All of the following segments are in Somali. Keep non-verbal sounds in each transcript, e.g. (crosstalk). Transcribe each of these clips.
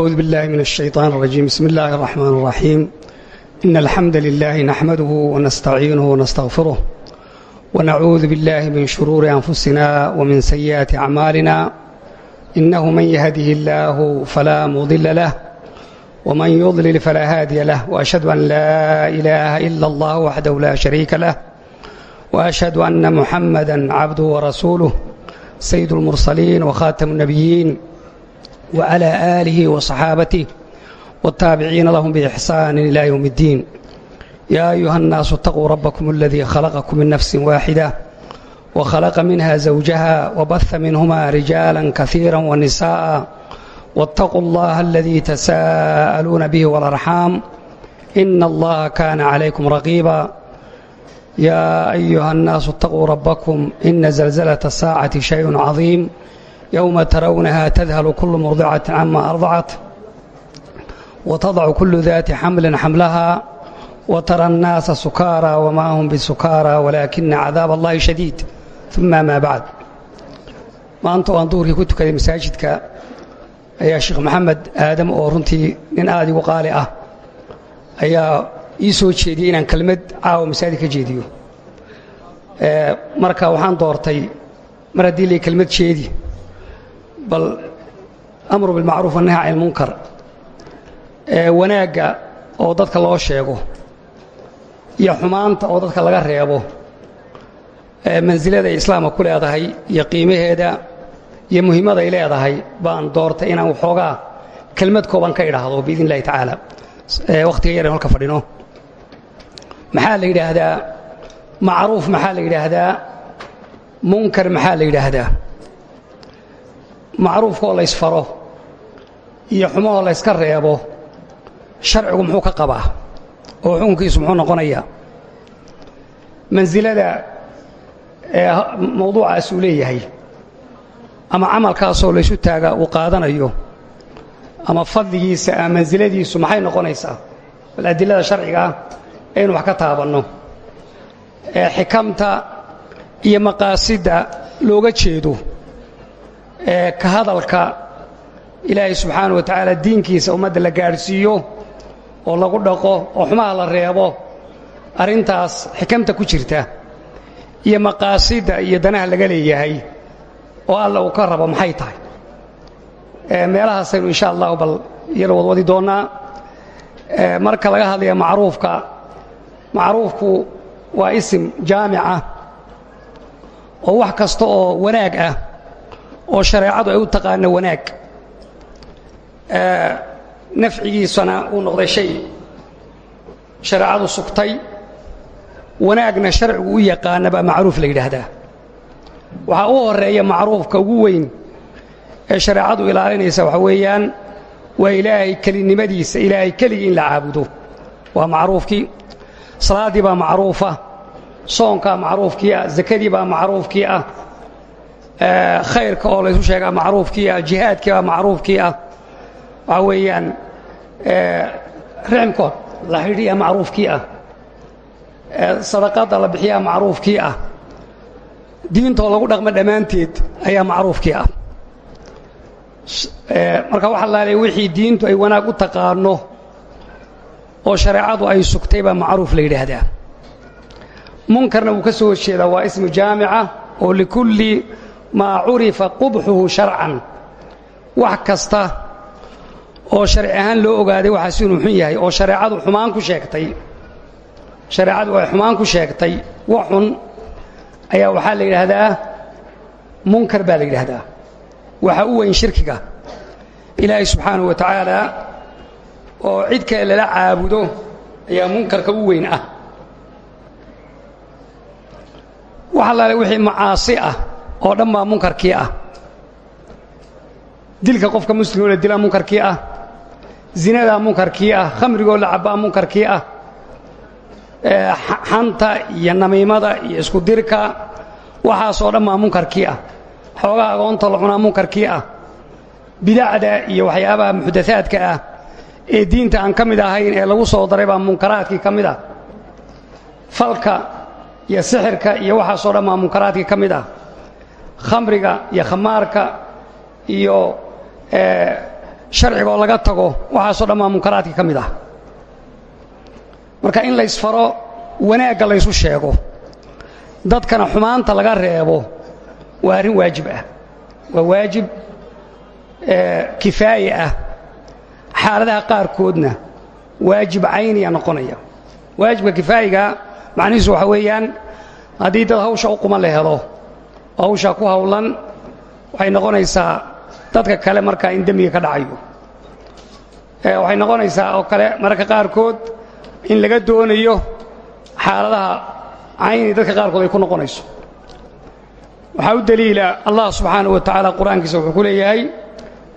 أعوذ بالله من الشيطان الرجيم بسم الله الرحمن الرحيم إن الحمد لله نحمده ونستعينه ونستغفره ونعوذ بالله من شرور أنفسنا ومن سيئات أعمالنا إنه من يهده الله فلا مضل له ومن يضلل فلا هادي له وأشهد أن لا إله إلا الله وحده لا شريك له وأشهد أن محمدا عبده ورسوله سيد المرسلين وخاتم النبيين وعلى آله وصحابته والتابعين لهم بإحسان إلى يوم الدين يا أيها الناس اتقوا ربكم الذي خلقكم من نفس واحدة وخلق منها زوجها وبث منهما رجالا كثيرا ونساء واتقوا الله الذي تساءلون به والأرحام إن الله كان عليكم رقيبا يا أيها الناس اتقوا ربكم إن زلزلة الساعة شيء عظيم yowma tarawnaha tadhalu kulu murdicatin cama ardacat watadacu kulu daati xamlin xamlaha watara annaasa sukaara wamaa hum bisukaara walaakina cadaab allahi shadiid uma maa bacd maanta oo aan duhurkii ku tukaday masaajidka ayaa sheekh maxamed aadam oo runtii nin aad igu qaali ah ayaa ii soo jeediyey inaan kelmad caawa masaajid ka jeediyo marka waxaan doortay mar haddii lay kelmad jeedi bal amru bilmacruuf wannahy can ilmunkar wanaagga oo dadka loo sheego iyo xumaanta oo dadka laga reebo mansilada ay islaamka ku leedahay iyo qiimaheeda iyo muhiimada ay leedahay baan doortay inaan waxoogaa kelmad kooban ka idhaahdo biidn illahi tacaala wakhtiga yar halka fadhino. Maxaa la yidhaahdaa? Macruuf maxaa la yidhaahdaa? Munkar maxaa la yidhaahdaa macruufkaoo la ysfaro iyo xumahoo la yska reebo sharcigu muxuu ka qabaa oo xukunkiisu muxuu noqonayaa. Mansilada ee mawduucaas uu leeyahay ama camalkaasoo laysu taaga uu qaadanayo ama fadligiisa ama mansiladiisu maxay noqonaysaa? Bal adilada sharciga ah aynu wax ka taabanno. Ee xikamta iyo maqaasidda looga jeedo ee ka hadalka ilaahay subxaana wa tacaala diinkiisa ummadda la gaadhsiiyo oo lagu dhaqo oo xumaha la reebo arrintaas xikamta ku jirta iyo maqaasidda iyo danaha laga leeyahay oo alla uu ka rabo maxay tahay? Meelahaasaynu insha allahu bal iyana wadwadi doonnaa. Marka laga hadlaya macruufka macruufku waa isim jaamica oo wax kasta oo wanaag ah oo shareecadu ay u taqaano wanaag. Nafcigiisana uu noqday shay. Shareecadu sugtay. Wanaagna sharcigu u yaqaana baa macruuf la yidhaahdaa. Waxaa u horreeya macruufka ugu weyn ee shareecadu ilaalinaysa waxa weeyaan waa ilaahay kelinimadiisa ilaahay keligii in la caabudo. Waa macruufkii. Salaaddii baa macruufa. Soonkaa macruufkii ah. Zakadii baa macruufkii ah khayrka oo laysu sheegaa macruufkii ah jihaadkii baa macruufkii ah. Waxaa weeyaan rixmkood la xidhiya macruufkii ah. Sadaqadda la bixiyaa macruufkii ah. Diintoo lagu dhaqmo dhammaanteed ayaa macruufkii ah. Marka waxa laaleey wixii diintu ay wanaag u taqaano oo shareecadu ay sugtay baa macruuf la yidhaahdaa. Munkarna wuu ka soo horjeedaa waa ismu jaamica oo likulli maa curifa qubxuhu sharcan. Wax kasta oo sharci ahaan loo ogaaday waxaas inuu xun yahay oo shareecadu xumaan ku sheegtay. Shareecadu ay xumaan ku sheegtay. Wax xun ayaa waxaa la yidhaahdaa munkar baa la yidhaahdaa. Waxa u weyn shirkiga. Ilaahay subxaanahu wa tacaala oo cid kale lala caabudo ayaa munkarka u weyn ah. Waxa laale wixii macaasi ah oo dhan baa munkarkii ah. Dilka qofka muslimoo la dilaa munkarkii ah. Zinadaa munkarkii ah. Khamrigoo la cabbaa munkarkii ah. Xanta iyo namiimada iyo isku dirka waxaasoo dhan baa munkarkii ah. Xoogaa agoonta la cunaa munkarkii ah. Bidacda iyo waxyaabaha muxdathaadka ah ee diinta aan ka mid ahayn ee lagu soo daray baa munkaraadkii ka mid ah. Falka iyo sixirka iyo waxaasoo dhan baa munkaraadkii ka mid ah khamriga iyo khamaarka iyo sharcigaoo laga tago waxaasoo dhan maa munkaraadka ka mid ah. Marka in laysfaro wanaagga laysu sheego. Dadkana xumaanta laga reebo waa arrin waajib ah. Waa waajib kifaaye ah. Xaaladaha qaarkoodna waajib cayniya noqonaya. Waajibka kifaayiga macnihiisu waxa weeyaan haddii dad hawsha u quman la helo oo hawshaa ku hawlan waxay noqonaysaa dadka kale markaa in dembiga ka dhacayo. Waxay noqonaysaa oo kale mararka qaarkood in laga doonayo xaaladaha cayni dadka qaarkood ay ku noqonayso. Waxaa u deliila allah subxaanaه wa tacaala qur'aankiisa wuxuu ku leeyahay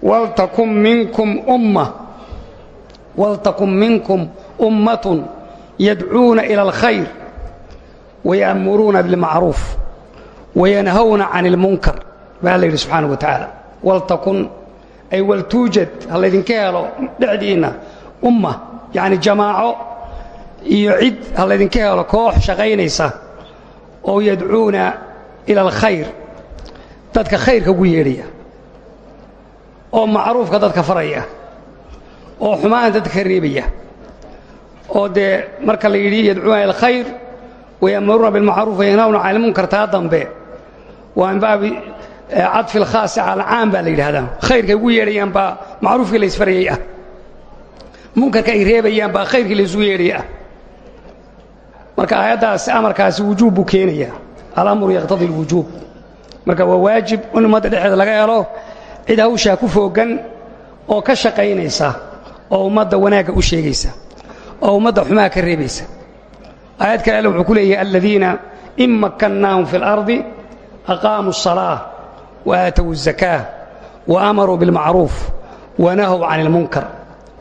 waltakun minkum umma waltakun minkum ummatun yadcuuna ila alkhayr waya'muruuna bilmacruuf wayanhawna can اlmunkar baa la yidhi subxaanaه wa tacaala. Waltakun ay waltuujad ha laydinka helo dhexdiinna umma yacni jamaaco iyo cid ha laydinka helo koox shaqaynaysa oo yadcuuna ila alkhayr dadka khayrka ugu yeedhaya oo macruufka dadka faraya oo xumaanta dadka ka reebaya oo dee marka la yidhi yadcuuna ila alkhayr waya'muruuna bilmacruuf wayanhawna can ilmunkar taa dambe waa min baabi cadfi alkhaasi cala alcaam baa la yidhahdaa. Khayrkay ugu yeedhayaan baa macruufkii la ysfarayay ah. Munkarka ay reebayaan baa khayrkii la isugu yeedhaya ah. Marka aayaddaasi amarkaasi wujuub buu keenayaa. Alamru yaqtadi alwujuub. Marka waa waajib in ummadda dhexeeda laga helo cid hawshaa ku fooggan oo ka shaqaynaysa oo ummadda wanaagga u sheegaysa oo ummadda xumaha ka reebaysa. Aayad kale alle wuxuu ku leeyahay aladiina in makkannaahum fi اlardi aqaamuu الصalaaة waaatow الزakaa waamaruu biاlmacruuf wanahow can اlmunkar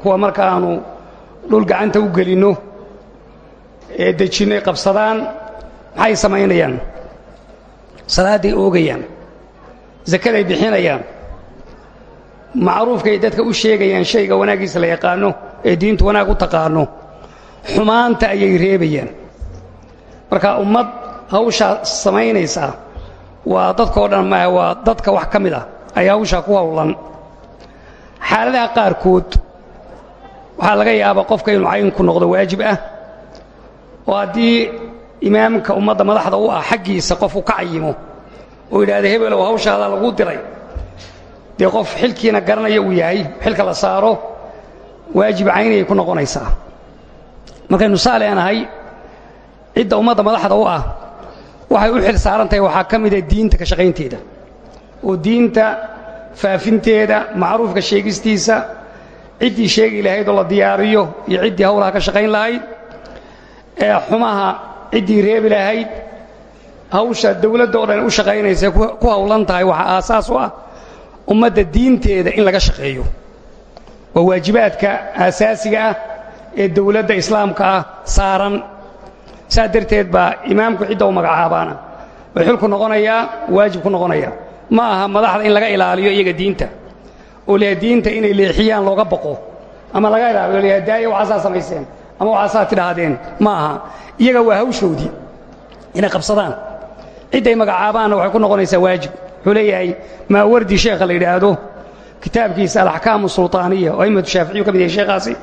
kuwa markaanu dhul gacanta u gelinno ee dejinno ay qabsadaan maxay samaynayaan salaadday oogayaan zakaday bixinayaan macruufkay dadka u sheegayaan shayga wanaaggiisa la yaqaanno ee diintu wanaag u taqaanno xumaanta ayay reebayaan marka ummad hawshaa samaynaysaa waa dadkao dhan maaha waa dadka wax ka mid ah. Ayaa hawshaa ku hawlan xaaladaha qaarkood waxaa laga yaabaa qofka inuu caynku noqdo waajib ah oo haddii imaamka ummadda madaxda u ah xaggiisa qofku ka cayimo oo yidhahda hebelow hawshaadaa lagu diray dee qof xilkiina garanaya uu yahay xilka la saaro waajib caynayay ku noqonaysaa. Markaynu saa leenahay cidda ummadda madaxda u ah waxay u xil saaran tahay waxaa ka mida diinta ka shaqaynteeda. Oo diinta faafinteeda macruufka sheegistiisa ciddii sheegi lahayd oo la diyaariyo iyo ciddii hawlaha ka shaqayn lahayd ee xumaha ciddii reebi lahayd hawsha dawladda oo dhan u shaqaynaysa ku hawlan tahay waxaa aasaas u ah ummadda diinteeda in laga shaqeeyo. Waa waajibaadka aasaasiga ah ee dawladda islaamka ah saaran saa darteed imaamku cidda u magacaabaana. Bay xilku noqonayaa waajib ku noqonaya ma aha madaxda in laga ilaaliyo iyaga diinta. Oo leha diinta inay leexiyaan looga baqo. Ama laga ilaaliyo leha daaya waxaasaa samayseen. Ama waxaasaa tidhaahdeen. Ma aha. Iyaga waa hawshoodii. Inay qabsadaan. Cidday magacaabaanna waxay ku noqonaysaa waajib. Wuxuu leeyahay maawardi sheekha la yidhaahdo? Kitaabkiisa alaxkaamu sulطaaniya oo aimatu shaaficiyu ka mid sheekhaasi.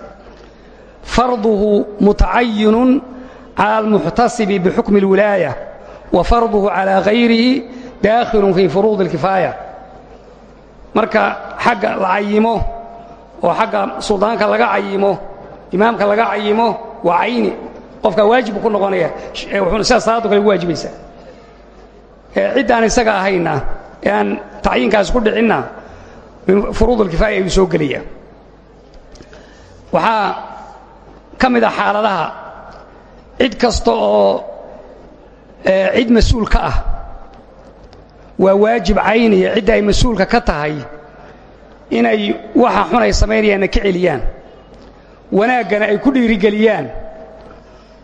Farduhu mutacayinun cala almuxtasibi bixukmi اlwilaaya wa farduhu calaa hayrihi daakhilun fii furuudi اlkifaaya marka xagga la cayimo oo xagga suldaanka laga cayimo imaamka laga cayimo waa cayni qofkaa waajib buu ku noqonaya wuxuuna sidaa salaaddo kale ugu waajibaysaa ciddaan isaga ahayna ee aan tacyiinkaasi ku dhicinna furuud alkifaaya ayuu soo gelaya waxaa ka mid ah xaaladaha cid kasta oo cid mas'uul ka ah waa waajib cayniya cidda ay mas'uulka ka tahay inay waxa xun ay samaynayaanna ka celiyaan. Wanaaggana ay ku dhiirigeliyaan.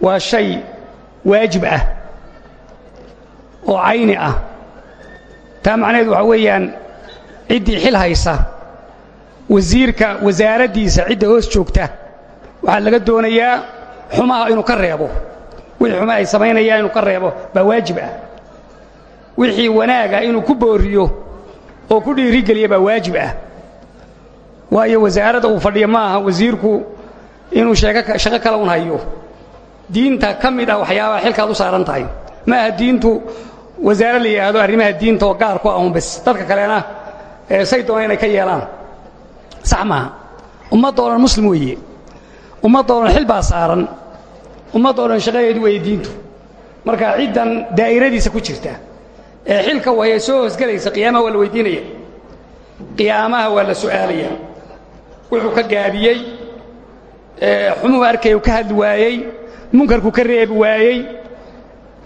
Waa shay waajib ah oo cayni ah. Taa macnaheedu waxaa weeyaan ciddii xil haysa wasiirka wasaaraddiisa cidda hoos joogta waxaa laga doonayaa xumaha inuu ka reebo. Wixii xumaha ay samaynayaan inuu ka reebo baa waajib ah. Wixii wanaaga inuu ku booriyo oo ku dhiirigeliya baa waajib ah. Waayo wasaaradda uu fadhiyo ma aha wasiirku inuu shaqo kale un hayo. Diinta ka mid ah waxyaabaha xilkaad u saaran tahay. Ma diintu wasaare la yidhaahdo arrimaha diinta oo gaar ku ahun bas dadka kalena say doona inay ka yeelaan. Sax maaha. Dhan muslim weeye. Ummadoo dhan xil baa saaran ummadoo dhan shaqadeedu weeye diintu. Marka ciddan daa'iradiisa ku jirta ee xilka waya soo hoosgelaysa qiyaamaha waa la weydiinaya. Qiyaamaha waa la su'aalaya. Wuxuu ka gaabiyey xumuhu arkaya ka hadli waayey munkarku ka reebi waayey.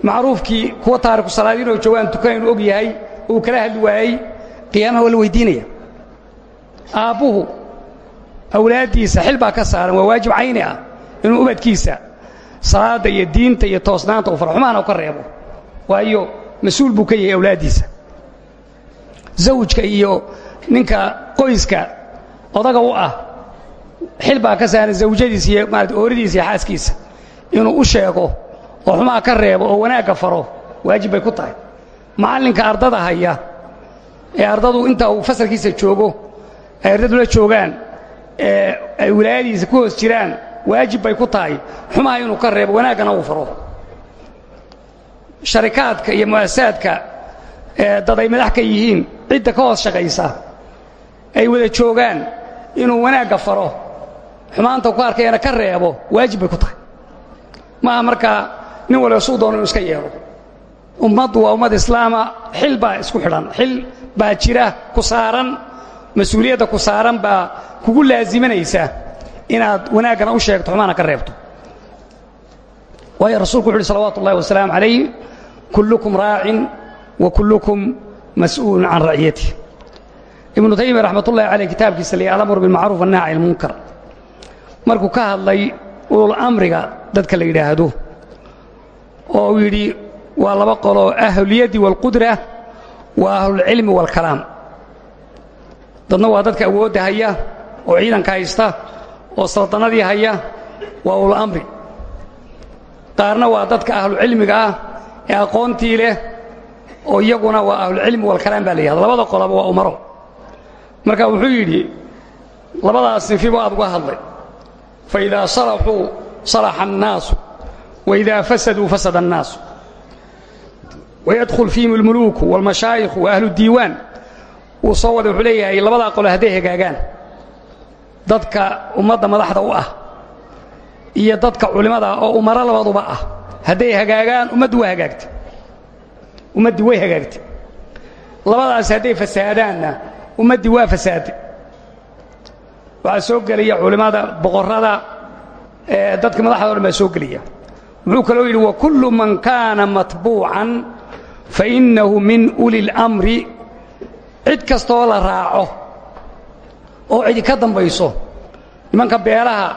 Macruufkii kuwa taariku salaadiinoo joogaan tukanaynu og yahay uu kala hadli waayey. Qiyaamaha waa la weydiinaya. Aabbuhu awlaaddiisa ka saaran waa waajib cayni ah inuu ubadkiisa salaadda iyo diinta iyo toosnaanta uu farxumaana ka reebo. Waayo mas'uul buu ka yahay awlaaddiisa zawjka iyo ninka qoyska odaga u ah xil baa ka saaran zawjadiisa iyo maarata ooridiisa iyo xaaskiisa. Inuu u sheego oo xumaa ka reebo oo wanaagga faro waajib bay ku tahay. Macallinka ardada haya ee ardadu inta uu fasalkiisa joogo ay ardadu la joogaan ee ay wilaayadiisa ku hoos jiraan waajib bay ku tahay. Xumaha inuu ka reebo wanaaggana uu faro sharikaadka iyo mu'asasaadka dad ay madax ka yihiin cidda ka hoos shaqaysa ay wada joogaan inuu wanaagga faro. Xumaanta ku arkayana ka reebo waajib bay ku tahay. Maaha markaa nin waliba suu doono iska yeelo. Ummaddu waa ummad islaama xil baa isku xidhan. Xil baa jira ku saaran mas'uuliyadda ku saaran baa kugu laasimanaysa inaad wanaaggana u sheegto xumaana ka reebto. Waayo rasuulku wuxu uhi salawaatu ullahi wasalaamu calayh kullukum raacin wa kullukum mas'uulun can raciyatih ibnu taymiya raxmat ullahi caleyh kitaabkiisa la alamru bilmacruuf annahy can ilmunkar markuu ka hadlay ulul amriga dadka la yidhaahdo oo uu yidhi waa laba qoloo ahlulyaddi waalqudra wa ahlulcilmi waalkalaam dadna waa dadka awoodda haya oo ciidanka haysta oo saldanadii haya waa ulul amri. Qaarna waa dadka ahlucilmiga ah ee aqoontii leh oo iyaguna waa ahlulcilmi waalkalaam baa la labada qolaba waa umaro. Marka wuxuu yidhi labadaas sinfibu aad uga hadlay. Faidaa salaxuu salaxa annaasu waidaa fasaduu fasada annaasu. Wayadkhul fiihim almuluuku waalmashaayikhu wa diiwaan. Wuu soo wada wuxuu leeyahay labadaa qole hadday hagaagaan dadka ummadda madaxda u ah iyo dadka culimmada oo umaro labaduba ah. Hadday hagaagaan ummaddu waa hagaagtay. Ummaddii way hagaagtay. Labadaas hadday fasaadaanna ummaddii waa fasaaday waxaa soo gelaya culimmada boqorrada dadka madaxda o dhan soo gelaya wuxuu kaloo yidhi wakullu man kaana matbuucan fainnahu min uli اlamri cid kastooo la raaco oo cidi ka dambayso nimanka beelaha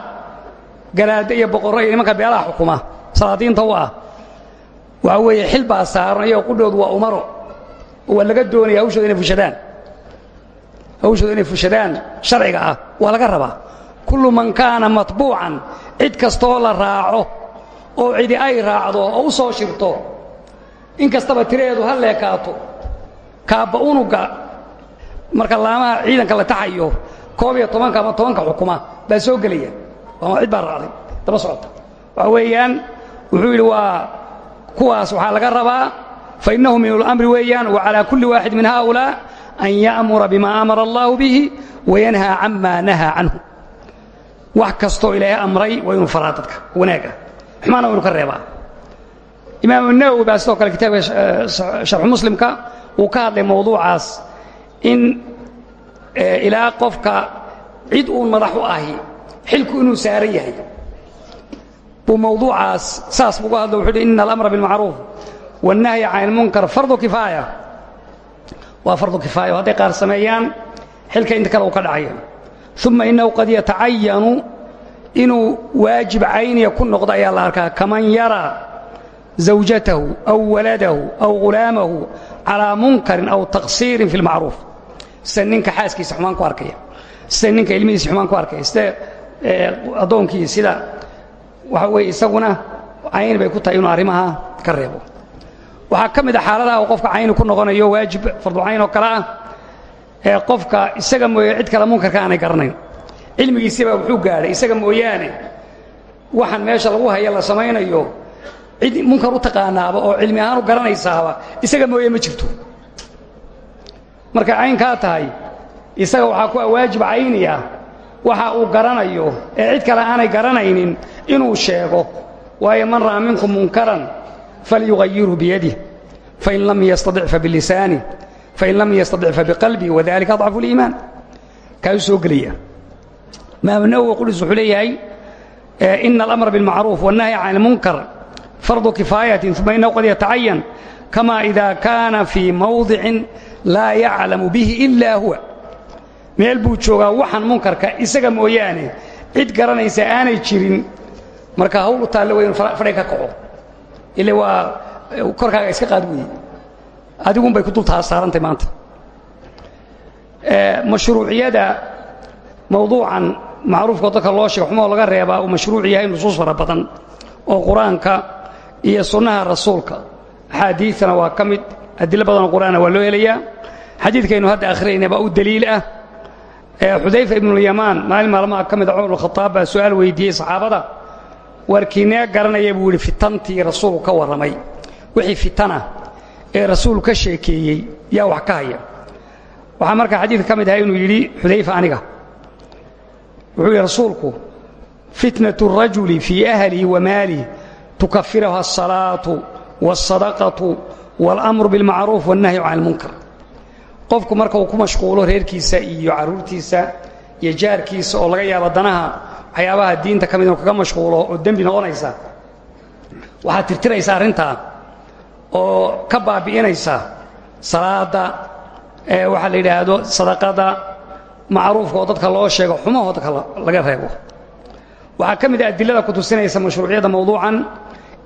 garaadda iyo boqorro iyo nimanka beelaha xukuma salaadiinta u ah waxaa weeye xil saaran iyagoo qudhoodu waa umaro oo waa laga doonaya hawshooda inay fushadaan. Hawshooda inay fushadaan sharciga ah waa laga rabaa. Kullu man kaana matbuucan cid kastooo la raaco oo cidi ay raacdo oo u soo shirto in kastaba tiraheedu ha leekaato kaabba unuga marka laamaha ciidanka la taxayo koob iyo tobanka ama tobanka xukuma baa soo gelaya. Cid baa raacday. Daba socota. Waxa weeyaan wuxuu yidhi waa kuwaas waxaa laga rabaa fainnahu min ulamri weeyaan wacalaa kulli waaxid min haؤulaa an ya'mura bima amara allahu bihi wayanhaa cama nahaa canhu. Wax kastoo ilaahay amray waa inuu faraa dadka wanaag ah xumaana waa inu ka reebaa. Imaamu nawowi baa sidoo kale kitaabka sharxu muslimka uu ka hadlay mawduucaas in ilaa qofka cid uun madax u ahi xilku inuu saaran yahay. Buu mawduucaas saas buuga hadlo wuxuu uhi ina alamra bilmacruuf wاnnahyi can ilmunkar fardu kifaaya. Waa fardu kifaaya o hadday qaar sameeyaan xilka inta kale uu ka dhacaya uma innahu qad yatacayanu inuu waajib cayniya ku noqdo ayaa la arkaa kaman yaraa zawjatahu aw waladahu aw ghulaamahu calaa munkarin aw taqsiirin fi اlmacruuf sida ninka xaaskiisa xumaan ku arkaya. Sida ninka ilmihiisa xumaan ku arkaya. Sida addoonkii sida waxa weeye isaguna cayni bay ku tahay inuu arrimaha ka reebo. Waxaa ka mid a xaaladaha uu qofka cayni ku noqonayo waajib farducayn oo kale ah ee qofka isaga mooye cid kale munkarka aanay garanayn. Cilmigiisibaa wuxuu gaadhay isaga mooyaane waxaan meesha lagu haya la samaynayo cid munkar u taqaanaaba oo cilmi ahaan u garanaysaaba isaga mooye ma jirto markay caynkaa tahay isaga waxaa ku waajib cayni waxa uu garanayo ee cid kale aanay garanaynin inuu sheego waayo man ra'a minkum munkaran falyugayirhu biyadih fain lam yastaic fabilisaani fain lam yastaic fabiqalbii wadalika adcafu liimaan kaau soo gelaya imaam nawowi qudus wuxuu leeyahay ina alamra bilmacruuf wannahyi can ilmunkar fardu kifaayatin uma inahu qad yatacayan kama ida kaana fii mawdicin laa yaclamu bihi ila huwa. Meel buu joogaa waxaan munkarka isaga mooyaane cid garanaysa aanay jirin marka hawl u taalle weyn fadhay ka kaco. Ile waa korkaaga iska qaad weeye bay ku dul saarantay maanta. Mashruuciyada mawduucan macruufka dadka loo sheego xumoo laga reebaa uu mashruuc yahay nusuus fara badan oo qur'aanka iyo sunnaha rasuulka. Axaadiidtana waa ka adilo badan qur'aana waa loo helayaa xadiidkaynu hadda akhriyaynabaa u daliil ah. Xudayfa ibnulyamaan maalin maalmaha ka mida ah cumar khadaab baa su'aal weydiiyey saxaabada warkiinee garanaya buu yidhi fitantii rasuulu ka warramay wixii fitanah ee rasuulu ka sheekeeyey yaa wax ka haya. Waxaa markaa xadiidka ka mid ahaa inuu yidhi xudayfa aniga. Wuxuu yidhi rasuulku fitnatu rajuli fii ahlihi wa maalihi tukafiraha asalaatu waalsadaqatu wاlأmru biاlmacruuf wالnahyu can اlmunkar qofku marka uu ku mashquulo reerkiisa iyo carruurtiisa iyo jaarkiisa oo laga yaabo danaha waxyaabaha diinta ka mid inuu kaga mashquulo oo dembi noqonaysa waxaad tirtiraysa arrintaa oo ka baabi'inaysa salaadda waxaa la yidhaahdo sadaqada macruufka oo dadka loo sheego xumahoo dadka laga reebo waxaa ka mid a adilada ku tusinaysa mashruuciyadda mawduucan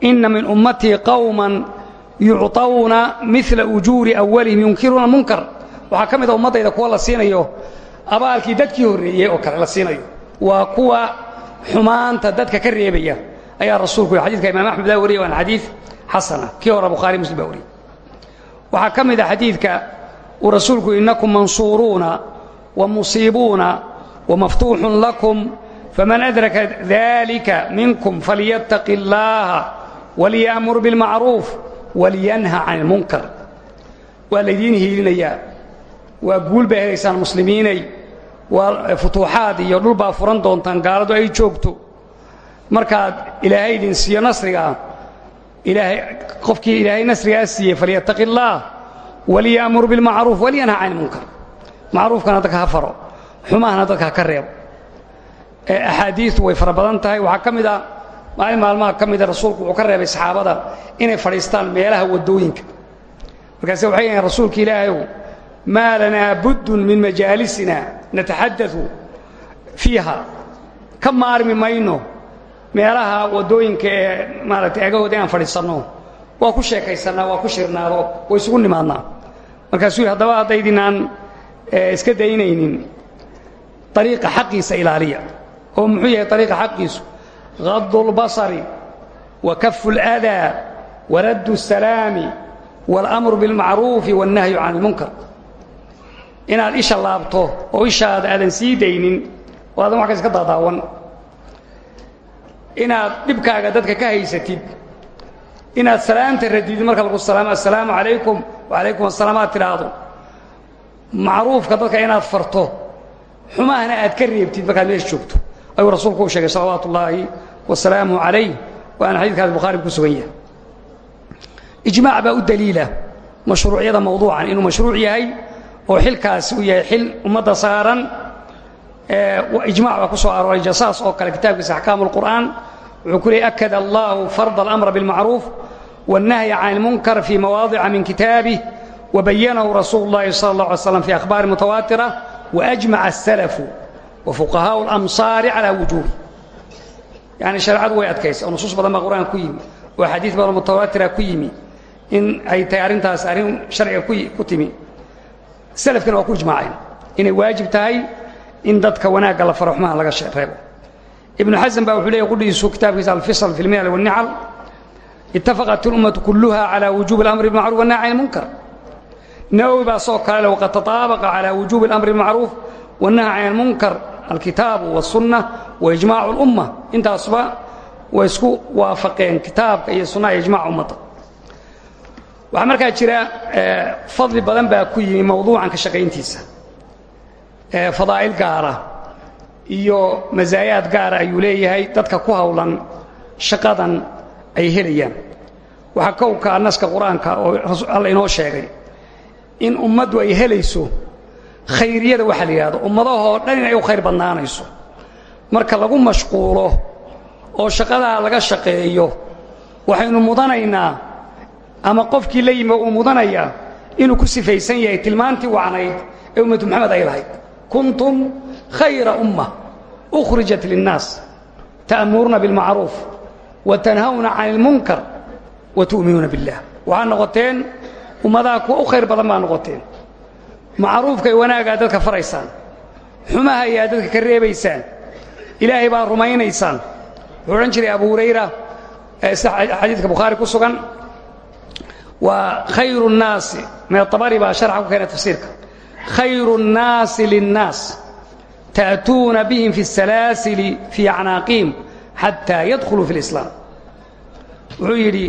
inna min ummatii qowman yucطawna mila ujuuri awalihim yunkiruuna munkar. Waxaa ka mid a ummaddayda kuwa la siinayo abaalkii dadkii horreeyey oo kale la siinayo. Waa kuwa xumaanta dadka ka reebaya. Ayaa rasuulku yhi imaam axmed baa wariyay waana xadiid xasana. Kii muslim baa wariyey. Waxaa ka ah uu rasuulku innakum mansuuruuna wa musiibuuna wamaftuuxun lakum faman adraka dalika minkum falyabtaqi allaaha waliya'mur bilmacruuf waliyanha can ilmunkar. Waa laydiin hiilinayaa. Waa guul baa helaysaan muslimiinay. Waa futuuxaad iyo dhul baa furan doontaan gaaladu ay joogto. Markaad ilaahay idin siiyo nasriga ah ilaahay qofkii ilaahay nasrigaa siiyey falyataqi illaah waliya'mur bilmacruuf walyanha can ilmunkar. Macruufkana dadka ha faro xumahana dadka ha ka reebo. Axaadiiu way fara badan tahay. Waxaa ka mid ah maalin maalmaha ka mida rasuulku wuxuu ka reebay saxaabada inay fadhiistaan meelaha waddooyinka. Markaase waxay yidhahen rasuulka ilaahayow maa lanaa buddun min majaalisina nataxadau fiiha. Ka maarmi mayno meelaha waddooyinka ee maaragtay agahooda inaan waa ku sheekaysannaa waa ku shirnaado waa isugu nimaadnaa. Markaasuu yidhi haddaba haddaydinaan iska daynaynin. Ariiqa xaqiisa ilaaliya. Oo muxuu yahay ariiqa xaqiisu غض البصر وكف الأذى ورد السلام والأمر بالمعروف والنهي عن المنكر inaad isha laabto oo ishaada aadan sii daynin oo aadan wax kas ka daadaawan inaad dhibkaaga dadka ka haysatid inaad salaamta radidid marka lagu salaamo assalaamu calaykum wacalaykum assalaam aad tidhaahdo macruufka dadka inaad farto xumahana aad ka reebtid markaad meesha joogto ayuu rasuulku u sheegay salawaatu ullaahi wasalaamu calayh waana xadiidkaas bukhaari ku sugan yahay ijmaac baa u daliila mashruucyada mawduucan inuu mashruuc yahay oo xilkaasi uu yahay xil ummadda saaran ijmac baa ku soo arooray jasaas oo kale kitaabkiisa axkaamu اlqur'aan wuxuu ku leeyay akada allahu farda alamra biاlmacruuf wالnahya can اlmunkar fii mawaadica min kitaabih wabayanahu rasuulu اllahi salى اllah alay slam fi akhbaari mutawaatira waajmaca الsalafu wafuqahaau اlamsaari calaa wujuubi yani shareecadu way adkaysa oo nusuus badan baa qur'aan ku yimi oo axaadiis badan mutawaatira ku yimi in ay tahay arrintaas arrin sharciga ku timi salafkana waa ku ijmaaceen inay waajib tahay in dadka wanaagga la faro xumaha laga reebo ibnu xasan baa wuxuu leeyay qudhiisu kitaabkiisa alfisal fi lmilal wاlnical itafaqat اlummatu kulluha calى wujubi اlamri bimacruf wالnahy can اlmunkar nawowi baa soo kale waqad tataabaqa calى wujuubi اlamri bimacruuf wالnahy can اlmunkar alkitaabu wasunna waijmaacu alumma. Intaasba way isku waafaqeen kitaabka iyo sunnaha ijmac ummadda. Waxaa markaa jira fadli badan baa ku yimi mawduucan ka shaqayntiisa. Fadaa'il gaara iyo masaayaad gaara ayuu leeyahay dadka ku hawlan shaqadan ay helayaan. Waxaa kowkaa naska qur'aanka oo alla inoo sheegay in ummaddu ay helayso khayriyada waxaa la yidhahdo. Ummadahoo dhan inay u khayr badnaanayso. Marka lagu mashquulo oo shaqadaa laga shaqeeyo waxaynu mudanaynaa ama qofkii la yimi uu mudanayaa inuu ku sifaysan yahay tilmaantii wacnayd ee ummatu moxamed ay lahayd. Kuntum khayra umma ukhrijat linnaas ta'muruuna bilmacruuf wa tanhawna can ilmunkar wa tu'minuuna billah. Waxaad noqoteen ummadaha kuwa u khayr badan baa noqoteen macruufkay wanaagaad dadka faraysaan xumaha ayaa dadka ka reebaysaan ilaahay baa rumaynaysaan. Wuxuu odhan jiray abu hurayra xadiidka bukhaari ku sugan waa khayru nnaasi meeabari baa sharxa ku keena tafsiirka khayru nnaasi linnaas ta'tuuna bihim fi salaasili fii acnaaqihim xataa yadkhuluu fi lislaam. Wuxuu yidhi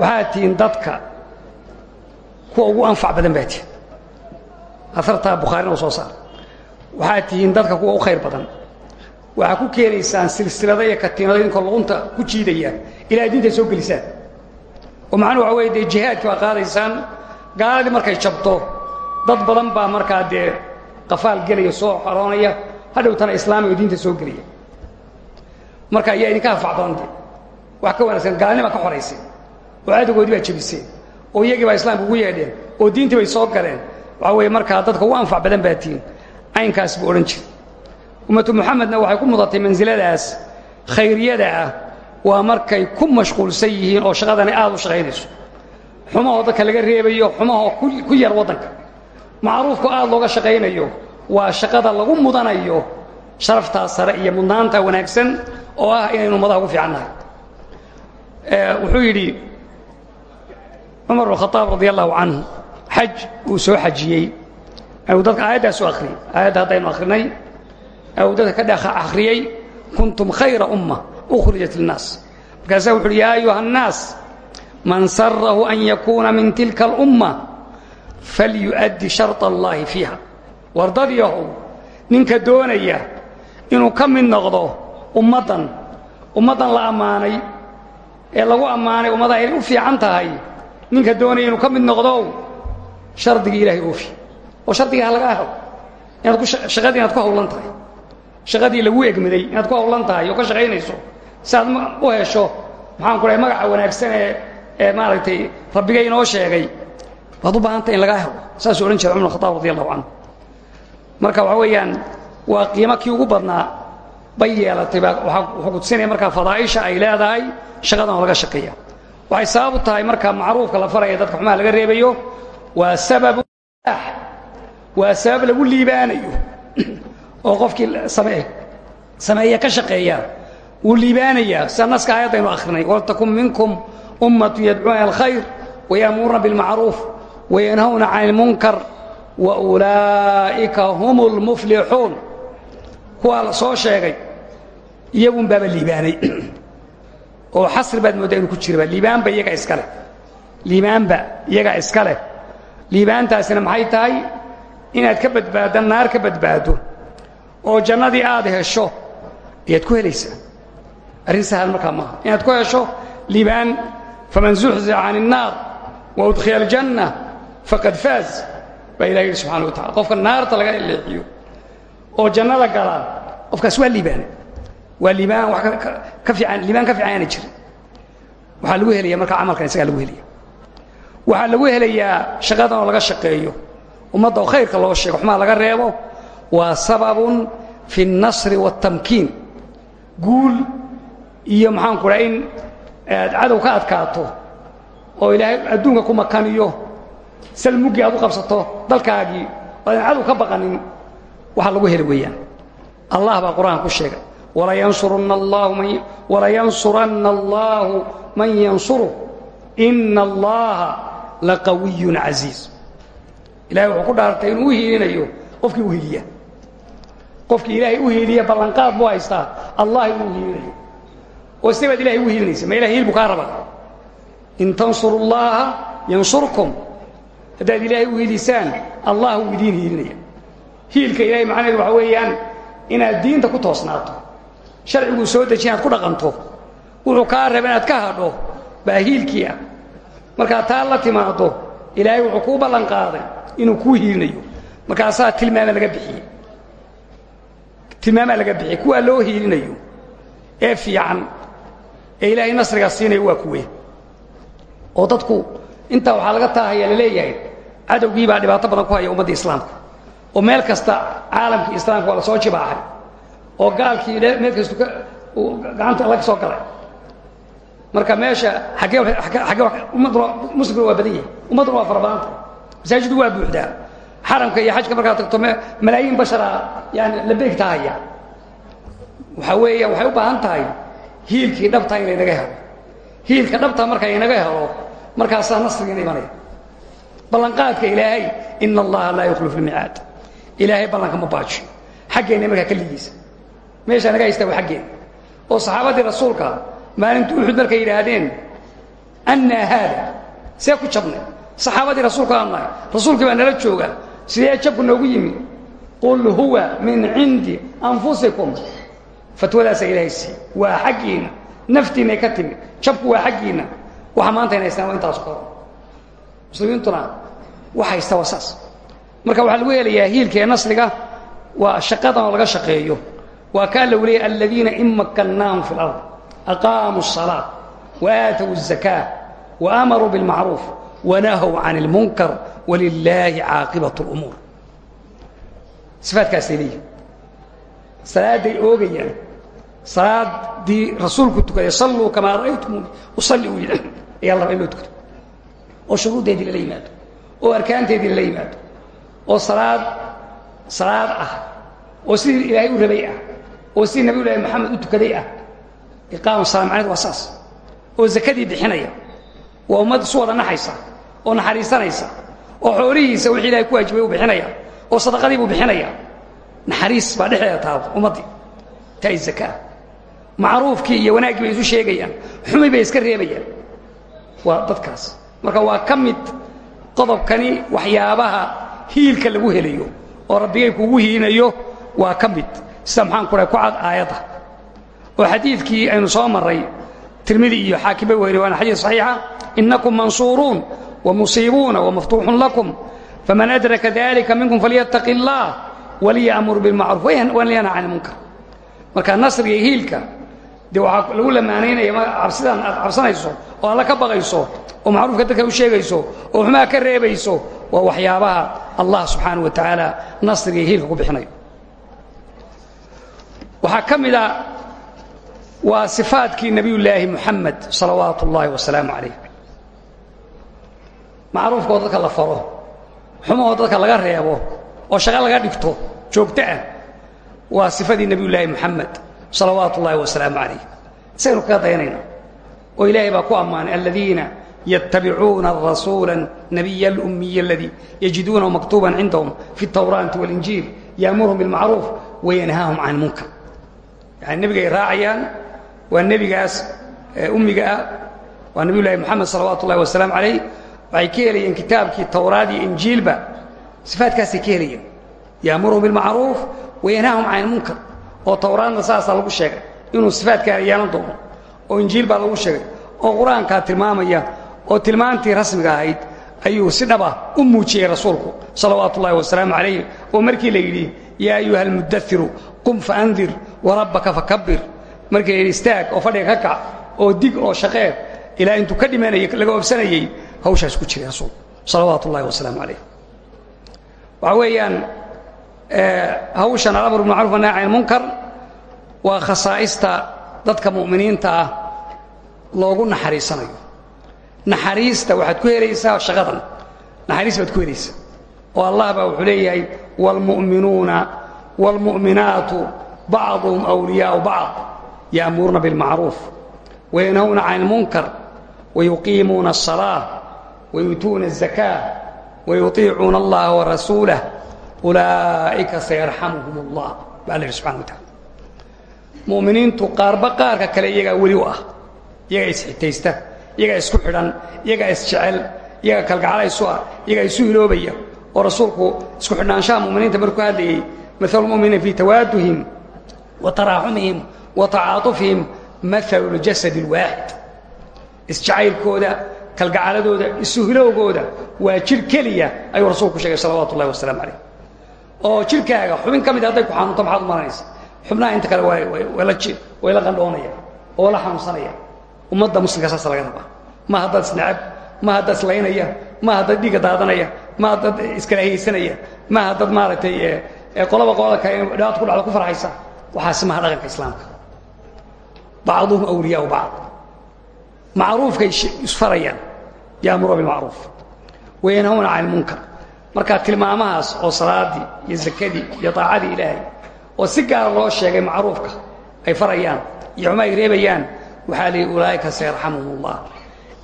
waxaa tihiin dadka kuwa ugu anfac badan baa tihin aartaa bukhaarina u soo saar. Waxaad tihiin dadka kuwa u khayr badan. Waxaa ku keenaysaan silsilada iyo katiinada idinkoo luqunta ku jiidaya ilaa diinta soo gelisaan. Oo macnuhu waxa weye dee jihaadkii baa qaadaysaan gaaladii markay jabto dad badan baa markaa dee qafaal gelaya soo xoroonaya hadhowtana islaamiga oo diinta soo gelaya marka ayaa idinka anfac badan de wax ka wanaagsan gaalnima ka xorayseen oo adagoodii baa jebiseen oo iyagii baa islaamka ugu yeedheen oo diintii bay soo galeen. Waxa weeye markaa dadka ugu anfac badan baa tihiin. Caynkaas buu odhan jiray. Ummatu muxamedna waxay ku mudatay mansiladaas khayriyada ah waa markay ku mashquulsan yihiin oo shaqadani aad u shaqaynayso. Xumahoo dadka laga reebayo xumahoo ku yar waddanka. Macruufku aad looga shaqaynayo waa shaqada lagu mudanayo sharaftaa sare iyo mudnaanta wanaagsan oo ah inaynu ummadaha ugu fiicannahay wuxuu yidhi cumar bnkhaaab radi allahu canhu xaj uu soo xajiyey. U dadka aayaddaas u akhriyey aayadda haddaynu akhrinay uu dadka ka dhex akhriyey kuntum khayra umma ukhrijat linnaas. Markaasaa wuxu uhi yaa ayuha annaas man sarahu an yakuuna min tilka alumma falyu'addi sharط allaahi fiiha. Wardadyahow ninka doonaya inuu ka mid noqdo ummaddan ummaddan la ammaanay ee lagu ammaanay ummadaha inay u fiican tahay ninka doonaya inuu ka mid noqdo shardigii ilahay oofi oo shardiga ha lagaa helo inaad ku shaqadii inaad ku hawlan tahay. Shaqadii lagu egmaday inaad ku hawlan tahay oo ka shaqaynayso. Si aad u hesho maxaan ku dhahay magaca wanaagsan ee ee maaragtay rabbiga inoo sheegay. Waad u baahantay in lagaa helo saasuu odhan jiray cumar khataab radi allahu canhu marka waxa weeyaan waa qiimo kii ugu badnaa bay yeelatay baa wuxuu kutusinaya markaa fadaa'isha ay leedahay shaqadan oo laga shaqeeya waxay sabab u tahay marka macruufka la faraya dadka xumaha laga reebayo. Waa sababu waa sabab lagu liibaanayo. (clears throat) Oo qofkii samee sameeya ka shaqeeya. Wuu liibaanayaa. Sida naska aayadaynu akhrinay. Waltakun minkum ummatu yadcuuna alkhayr wayamuruuna bilmacruuf wayanhawna can ilmunkar wa ulaa'ika hum lmuflixuun kuwaa soo sheegay. Iyagun baaba liibaanay (clears throat) oo xasri baad mooddaa inu ku jiraba liibaanba iyaga iska leh. Liibaanba iyaga iska leh. Maxay tahay? Inaad ka badbaaddo naar ka badbaaddo oo jannadii aad hesho ayaad ku helaysaa. Arrin sahal markaa maaha inaad ku hesho liibaan faman zuxzica can الnaar wa udkhiya aljanna faqad faaz baa ilah yidhi wa tacala qofka naarta laga leexiyo oo jannada galaa qofkaas waa liibaan waa liibaan ka fiican liibaan ka fiican aana jirin. Lagu helaya markaa camalkan isagaa lagu helaya waxaa lagu helayaa shaqadan oo laga shaqeeyo. Ummadda oo khayrka loo sheego xumaa laga reebo waa sababun fi اnnasri wاltamkiin guul iyo maxaan ku dhaha in ka adkaato oo ilaahay adduunka ku makaniyo sal aad u qabsato dalkaagii oo adan ka baqanin waxaa lagu heli weeyaan. Allah baa qur'aan ku sheegay walayansuranna allaahu man yansuru ina allaha laqawiyun casiiz ilahay wuxuu ku dhaartay inuu u hiilinayo qofkii u hiiliya qofkii ilaahay u hiiliya ballanqaad buu haystaa allah inuu hiilinayo oo sida baad ilahay ugu hiilinaysa ma ilahay hiil buu kaa rabaa in tansuru llaha yansurkum haddaad ilaahay u hiilisaan allah wuu idiin hiilinaya hiilka ilahay macnaheedu waxa weeyaan inaad diinta ku toosnaato sharciguu soo deji inaad ku dhaqanto. Wuxuu kaa raba inaad ka hadho baa hiilkii ah markaad taa la timaaddo ilaahay wuxuu kuu ballan qaaday inuu kuu hiilinayo markaasaa tilmaama laga bixiyey. Tilmaamaa laga bixiyey kuwaa loo hiilinayo ee fiican. Ee ilaahay nasrigaa siinayo waa kuwe. Oo dadku intaa waxaa laga taahaya la leeyahay cadowgii baa dhibaato badan ku haya ummadda islaamka. Oo meel kasta caalamkii islaamka waa la soo jibaaxay oo gaalkii meel kastu gacanta laga soo galay. Marka meesha ummadduna muslimkuna waa badan yahay. Ummadduna waa fara badanta masaajidu waa buuxdaa. Xaramka iyo xajka markaad tagto malaayiin bashara yani la beegtahaya waxaa weeya waxay u baahan tahay hiilkii dhabtaa in laynaga helo. Hiilka dhabtaa marka inaga helo markaasaa nasrigiina imanaya ballanqaadka ilaahay ina allaha laa yukhlifu lmicaad ilaahay ballanka ma baajiyo. Xaggeenna markaa keligiisa meeshaa naga haystaa waa xaggeena oo saxaabadii rasuulka maalintu uxud markay yidhaahdeen annaa haada. See ku jabnay. Saxaabadii rasuulka aan nahay rasuulkii baa nala jooga sidee jabku noogu yimi? Qul huwa min cindi anfusikum. Fatwadaasaa ilaahay siiye waa xaggiinna naftiinnay ka timi. Jabku waa xaggiinna waxa maanta in haystaan waa intaasu koro. Muslimiintuna wax haysta waa saas. Marka waxaa lagu helayaa hiilka ee nasliga waa shaqadan oo laga shaqeeyo waa kaa lagu leeyay aladiina in makkannaahum fi lard aqaamuu الصalaaة وaatow الزakاة وamaruu bاlmacruuf wanahow can اlmunkar walilaahi caaqibaة اlumuur sifaadkaasay leeyihin salaadday oogayaan salaaddii rasuulku tukaday salluu kamaa ra'aytumuuni usalli uu yidhi ayaa la rabaa in loo tukado oo shuruuddeedii lala yimaado oo arkaanteedii lala yimaado oo salaad salaad ah oo sidii ilaahay u rabay ah oo sidii nabiy llaahi moxamed u tukaday ah iqaama sala macneed waa saas. Oo zakadii bixinaya waa ummad isu wada naxaysa oo naxariisanaysa oo xoolihiisa wixii ilahay ku waajibay u bixinaya oo sadaqadii buu bixinaya. Naxariis baa dhexdeeda taado ummaddii taay zakaa macruufkii iyo wanaaggii bay isu sheegayaan xumi bay iska reebayaan. Waa dadkaas. Marka waa ka mid qodobkani waxyaabaha hiilka lagu helayo oo rabbigay kugu hiinayo waa ka mid sida maxaan ku cad oo xadiidkii aynu soo marray tirmidi iyo xaakimba weyne waana xadiid saxiixa. Innakum mansuuruun wamusiibuuna wamaftuuxun lakum. Faman adraka dalika minkum falyattaqi اllaah waliya'mur bilmacruuf. Walyana can ilmunkar marka nasriga hiilka dee waxaa lagu lamaanaynaya cabsidaan aad oo alla ka baqayso oo macruufka dadka u sheegayso oo xumaha ka reebayso waa waxyaabaha allah subxaanaه wa tacaala nasriga iyo hiilka ku bixinayo waxaa ka mida waa صifaadkii nabiy llaahi muxamed salawaatu اllahi wasalaamu calayh macruufkoo dadka la faro xumahoo dadka laga reebo oo shaqo laga dhigto joogto ah waa sifadii nebiy llaahi muxamed salawaatu اllahi wasalaamu calayh isagaynu kaga dayanayna oo ilaahay baa ku ammaanay aladiina ytabicuuna rasuula nabiy اlumiy اladii yajiduunahu maktuuba cindahum fi اtawraati wاlinjiil yaamurhum biاlmacruuf wayanhaahum can اlmunkar yani nebigay raacayaan waa nebigaas ummiga ah waa nebiy llaahi moxamed salawaatu ullahi wasalaamu calayh waxay ka helayeen kitaabkii tawraad iyo injiilba. Sifaadkaasay ka helayeen. Yaamuruhum bilmacruuf wayanhaahum can ilmunkar oo tawraadna saasaa lagu sheegay inuu sifaadkaana yeelan doono oo injiil baa lagu sheegay oo qur'aankaa tilmaamaya oo tilmaantii rasmiga ahayd ayuu si dhaba u muujiyey rasuulku salawaatu ullahi wasalaamu calayh oo markii la yidhi yaa ayuha almudairu qum faandir warabbaka fakabir markii la yidhi istaag oo fadhiga ka kac oo dig oo shaqee ilaa intuu ka dhimanayay laga obsanayey hawshaas ku jiray rasuulku salawaatu ullahi wasalaamu calayh waxaa weeyaan hawshan alamr bimacruf wanahy can ilmunkar waa khasaa'ista dadka mu'miniinta ah loogu naxariisanayo. Naxariista waxaad ku helaysaa shaqadan. Naxariis baad ku helaysaa. Oo allah baa wuxuu leeyahay wاlmu'minuuna wاlmu'minaatu bacduhum أwliyaau bacd ya'muruuna biاlmacruuf wayanhawna can اlmunkar wayuqiimuuna الصalaaة wayuutuuna الzakaa wayuطiicuuna اllaha warasuulah ulaa'ika sayarxamuhum اllah baa la yidhi subxana wa taala mu'miniintu qaarba qaarka kale iyagaa weli u ah iyagaa isxitaysta iyagaa isku xidhan iyagaa isjecel iyagaa kalgacalaysu ah iyagaa isu hiloobaya oo rasuulku isku xidhnaanshaha mu'miniinta markuu hadlayey fii tawaaduhim wa taraaxumihim wa tacaatufihim maalu اljasad اlwaaxid isjacaylkooda kalgacaladooda isu hilowgooda waa jir keliya ayuu rasuulku sheegay salawaatu ullahi wasalaamu calayh oo jirkaaga xubin ka mid hadday ku xanuunto maxaad u maranaysa xubnaha inta kale way la qandhoonaya oo la xanuunsanaya ummadda muslimka saasa laga rabaa ma haddaad isnacab ma haddaad islaynaya ma haddaad dhiigga daadanaya ma haddaad iskala haysanaya ma haddaad maaragtay qolaba qolada kale in dhibaata ku dhacdo ku farxaysa waxaasi maha dhaqanka islaamka. Bacduhum awliyaau bacd. Macruufkay isfarayaan. Yaamura bilmacruuf wayanhawna can ilmunkar markaa tilmaamahaas oo salaadii iyo zakadii iyo daacadii ilaahay oo si gaara loo sheegay macruufka ay farayaan iyo xuma ay reebayaan waxaa lihi ulaa'ika sayarxamuhum ullah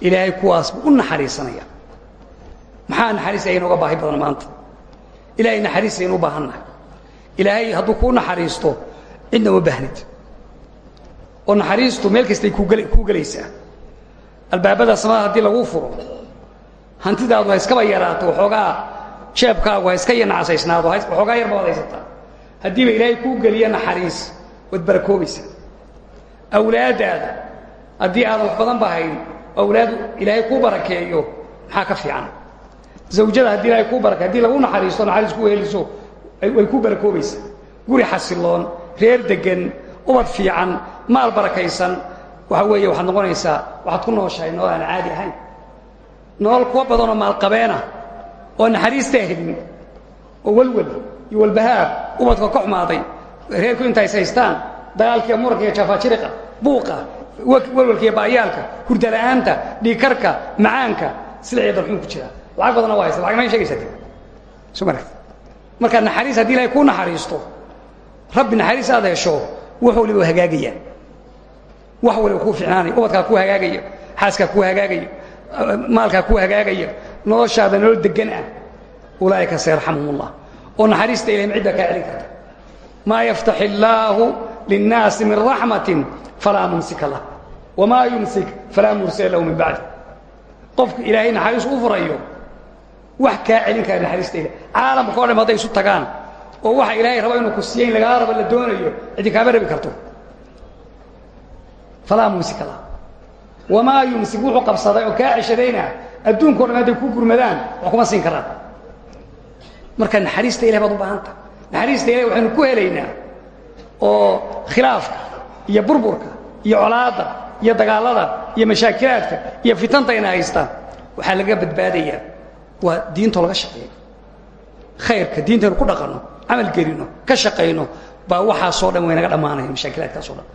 ilaahay kuwaas buu u naxariisanaya. Maxaa naxariis aynooga baahi badan maanta? Ilahay naxariis aynu u baahannahay ilaahay hadduu kuu naxariisto cidna uma baahnid oo naxariistu meel kastay kuu gelaysaa albaabada samada haddii laguu furo. Hantidaadu ha iskaba yaraato waxoogaa jeebkaagu ha iska yanacsaysnaado waxoogaa yar baad haysataa. Haddiiba ilaahay kuu geliya naxariis waad barakoobaysaa awlaaddaada haddii aadan wax badan ba hayn awlaadu ilaahay kuu barakeeyo maxaa ka fiican? Zawjada haddii ilaahay kuu barakey haddii lagu naxariisto naxariis ku heliso way kuu barakoobaysaa guri xasiloon reer deggan ubad fiican maal barakaysan. Waxa weeye waxaad noqonaysaa waxaad ku nooshahay nool aan caadi ahayn. Nolol kuwa badanoo maalqabeena oo naxariistaa helin oo welwel iyo walbahaar ubadka ka xumaaday reerku inta is haystaan dagaalkiiyo muranka iyo jaafajiriqa buuqa welwelka iyo baayaalka hurdala'aanta dhiikarka macaanka silciya darxuun ku jira. Lacag badanna waa haysa lacag ma sheegaysaa dib markaa naxariis haddii ilahay kuu naxariisto rabbi naxariis aad hesho wax waliba hagaagayaan wax waliba kuu ficnaanaya ubadkaa kuu hagaagaya xaaskaa kuu hagaagaya maalkaa kuu hagaagaya noloshaada nolol degan ah ulaa'ika sayarxamuhum oo naxariista ilahay ma cidda kaa celin karta. Maa yaftax illaahu linnaasi min raxmatin falaa mumsika lah. Wamaa yumsik falaa mursila lahu min bacdi qofka ilaahay naxariis u furayo wax kaa celin kara naxariista ilahay caalamka o dham hadday isu tagaan oo waxa ilaahay rabo inuu ku siiya in lagaa rabo la doonayo cidi kaama rabi karto. Falaa mumsika lah wamaa yumsik wuxuu qabsaday oo kaa ceshadayna adduunka o dhan hadday ku gurmadaan wax kuma siin karaan. Marka naxariista ilahay baad u baahanta naxariista ilahay waxaynu ku helaynaa oo khilaafka iyo burburka iyo colaadda iyo dagaallada iyo mashaakilaadka iyo fitanta ayna haystaan. Waxaa laga badbaadayaa waa diintoo laga shaqeeyo khayrka diintaynu ku dhaqanno camal gelino ka shaqayno baa waxaasoo dhan waynaga dhammaanaya mashaakilaadkaasoo dhan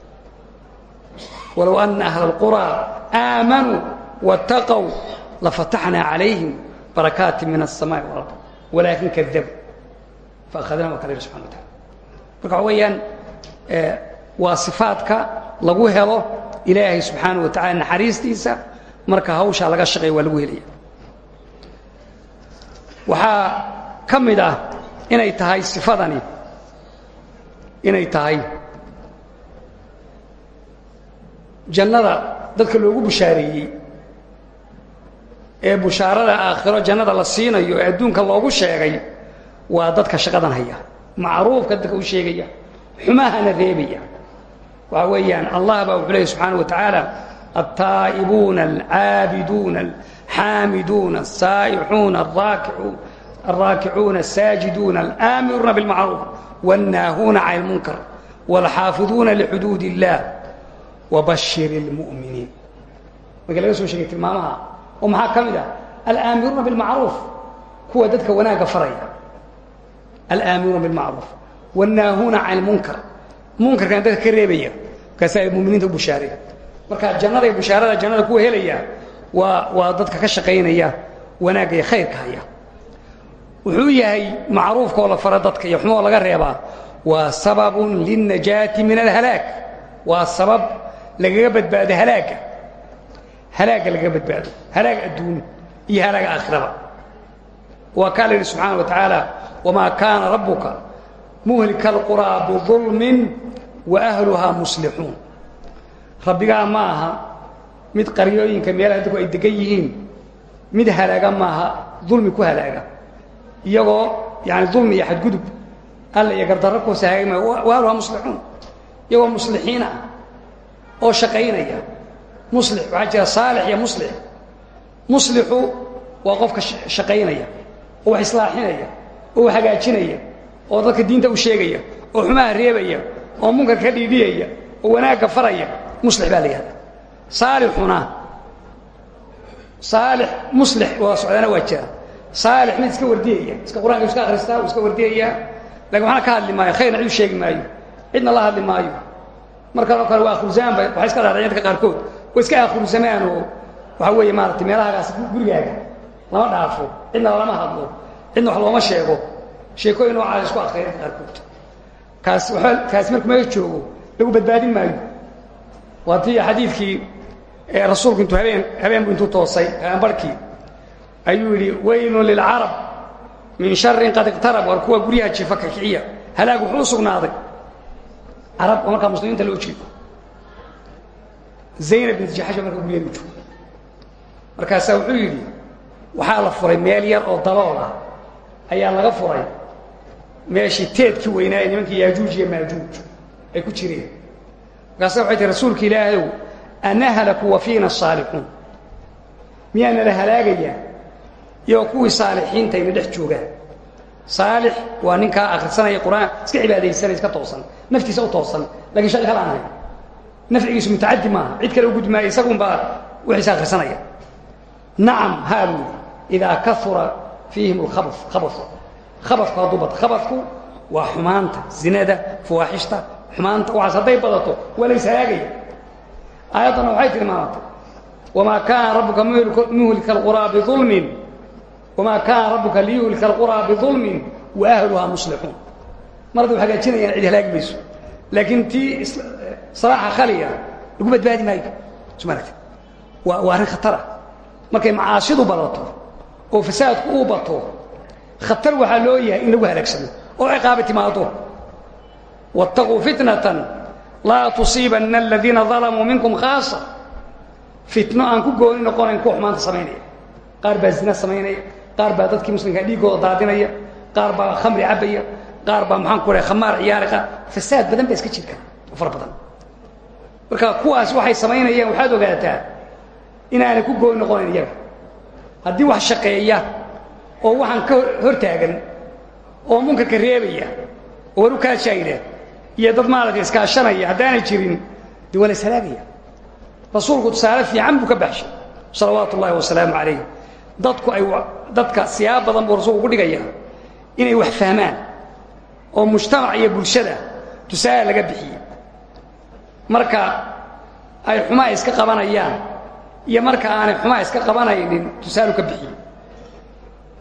walow ana ahla اlqurىa aamanuu waاtaqow lafataxnaa calayhim barakaati min الsamaai wاlard walaakin kadabuu faأkhadnaa wa kala yidhi subxana wa taala marka waxa weeyaan waa sifaadka lagu helo ilaahay subxaanaه wa tacala naxariistiisa marka hawshaa laga shaqeeya waa lagu helaya waxaa ka mid ah inay tahay sifadani. Inay tahay. Jannada dadka loogu bushaareeyey ee bushaarada aakhiro jannada la siinayo ee adduunka loogu sheegay waa dadka shaqadan haya. Macruufka dadka u sheegaya. Xumahana reebaya. Waxa weeyaan allah baa wuxuu leeyay subxaana wa tacaala altaa'ibuuna alcaabiduuna alxaamiduuna alsaa'ixuuna alraakicuuna asaajiduuna alaamiruuna bilmacruuf wاnnaahuuna can ilmunkar wاlxaafiduuna lixuduud illah wabashir اlmu'miniin markii laga soo sheegay tilmaamaha oo maxaa ka mid ah alaamiruuna bilmacruuf kuwa dadka wanaagga faraya alaamiruuna bilmacruuf wاnnaahuuna can ilmunkar munkarkan dadka ka reebaya markaasaa muminiinta u bushaareya marka jannada iyo bushaarada jannada kuwa helaya waa waa dadka ka shaqaynaya wanaagga iyo khayrka haya. Wuxuu yahay macruufka oo la fara dadka iyo xumoo laga reebaa. Waa sababun lilnajaati min alhalaag waa sabab lagaga badbaado halaagga halaagga lagaga badbaado. Halaag adduun iyo halaaga aakhiraba. Waa kaa la yidhi subxaana wa tacaala wamaa kaana rabbuka muhlika alquraa bidulmin wa ahluhaa muslixuun. Rabbigaa ma aha mid qaryooyinka meelaha dadku ay degan yihiin mid halaaga maaha dulmi ku halaaga. Iyagoo yani dulmi iyo xadgudub alla iyo gardarro kuwasa hagaagi maayo wa ahluhaa muslixuun. Iyagoo muslixiin ah oo shaqaynaya. Muslix waxaa jira saalix iyo muslix. Muslixu waa qofka shaqaynaya oo wax islaaxinaya oo wax hagaajinaya oo dadka diinta u sheegaya oo xumaha reebaya oo munkarka ka dhiidhiyaya oo wanaagga faraya. Muslix baa la yihahda saalixuna saalix muslix waa socdaana waa jira. Saalix mid iska wardiyaya iska qur'aanka iska akhristaa iska wardiyaya laakiin waxna ka hadli maayo khayrna cid u sheegi maayo. Cidna la hadli maayo. Markanoo kale waa akhruzamanba waxay iska dhaadhaceen dadka qaarkood. Way iska akhruzamaan oo waxaa weeye maaratay meelahagaas gurigaaga lama dhaafo. Cidna lama hadlo. Cidna wax looma sheego. Sheekooyin noocaas isku akriya dadka qaarkood. Kaas kaasi markuu meesha joogo lagu badbaadin maayo. Waa tii xadiidkii rasuulku intuu habeen habeenbu intuu toosay barhkii ayuu yidhi waylun lilcarab min sharin qad iqtarab war kuwa guryaha jifa kakiciya halaag wuxuu u sugnaaday. Carab markaa muslimiinta loo jeedo zaynab bint jaxash markaa guryaheedu joogo. Markaasaa wuxuu yidhi waxaa la furay meel yar oo dalool ah. Ayaa laga furay meeshii teedkii weynaa nimankii yaajuuj iyo maajuuj ay ku jireen. Markaasa waxay tihi rasuulka ilaahayow anahlaku wa fiina asaalixuun miyaa nala halaagayaa iyagoo kuwii saalixiinta ayna dhex joogaan saalix waa ninkaa akhrisanaya qur'aan iska cibaadaysanaya iska toosan naftiisa u toosan lakiin shaqi kale aan ahayn nafcigiisu mutacaddi maaha cid kale u gudbi maayo isagun baa wixiisa akhrisanaya nacam haa buu yidhi idaa kaura fiihim alkhabas khabas khabasku hadduu bato khabasku waa zinada fawaaxishta xumaanta waxaas hadday badato waa lays aayaddana waxay tilmaamatay wamaa kaana rabbuka muhlika alquraa biulmin wamaa kaana rabbuka liyuhlika alquraa biulmin wa ahluhaa muslixuun mar hadday hagaajinayaan cid halaagi mayso laakiin tii salaaxa khaliga lagu badbaadi maayo. Suma aragti waa waa arrin markay macaasidu badato oo fasaadku uu bato khatar waxaa loo yahay in lagu halaagsamo oo ciqaabi timaado waاtaquu fitnatan laa tusiibanna aladiina dalamuu minkum khaasa. Fitno aan ku gooni noqonayn kuwa xumaanta samaynaya. Qaar baa zina samaynaya qaar baa dadkii muslimkaa dhiiggooda daadinaya qaar baa khamri cabaya qaar baa maxaan ku dhahay khamaar ciyaari qaar fasaad badan baa iska oo fara badan. Marka kuwaas waxay samaynayaan waxaad ogaataa inaanay ku gooni noqonayn iyaga. Haddii wax shaqeeya oo waxaan ka hor taagan oo munkarka reebaya oo war u kaashaayna iyo dad maaragtay iskaashanaya haddaanay jirin dee waa rasuulku tusaale fiican buu ka baxshay salawaatu ullaahi wasalaamu calayh dadku ay dadka siyaab rasuulku ku dhigaya inay wax fahmaan oo mujtamac iyo bulshada tusaale laga bixiye marka ay xumaa iska qabanayaan iyo marka aanay xumaa iska qabanaynin tusaalu ka bixiye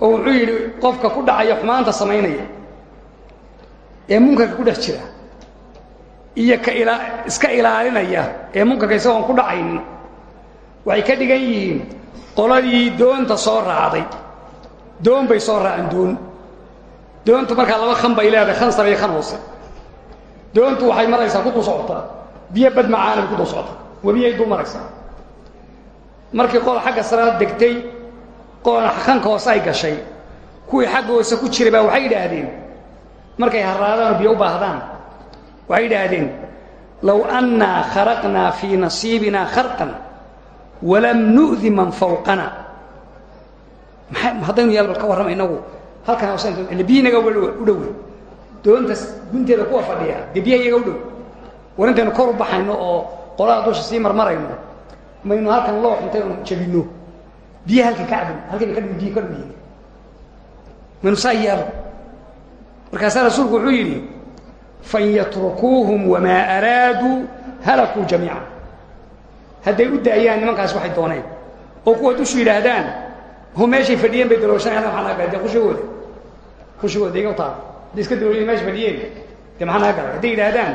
oo wuxuu yidhi qofka ku dhacaya xumaanta samaynaya. Ee munkarka ku dhex jira iyo ka iska ilaalinaya ee munkarka isagoon ku dhacaynin. Waxay ka dhigan yihiin qoladii doonta soo raacday. Doon bay soo raaceen doon. Doontu markaa laba khan bay leedahay khan sare iyo khan hoose. Doontu waxay maraysaa ku socotaa biyo bad macaana bay ku socotaa webiyay dul maraysaa. Markii qola xagga sare degtay qolana khanka hoose ay gashay. Kuwii xagga hoose ku jiray baa waxay yidhaahdeen markay harraadaan oo biyo u baahdaan waxay yidhaahdeen low annaa kharaqnaa fii nasiibina kharqan walam nu'di man fawqana haddaynu yaal bal ka warrama inagu hoose biyinaga u dhowe doontas gunteeda kuwa fadhiya dee biyaha iyaga u dhow war intaynu kor u baxayno oo qolada dusha sii marmarayno maynu halkan loo xuntay oon jabinno biyaha halkan ka cabin halkan ka biy ka dhuyihin maynu saa yaalo markaasaa rasuulku wuxuu yidhi fan yatrukuuhum wamaa araaduu halakuu jamiica hadday u daayaan nimankaas waxay dooneen oo kuwa dushu yidhaahdaan ho meeshay fadhiyeen bay dalooshanayaan maxaa naga galay dee kushigooda kushigooda iga utaal hadday iska dalooshan meesha fadhiyeen dee maxaa naga galay hadday yidhaahdaan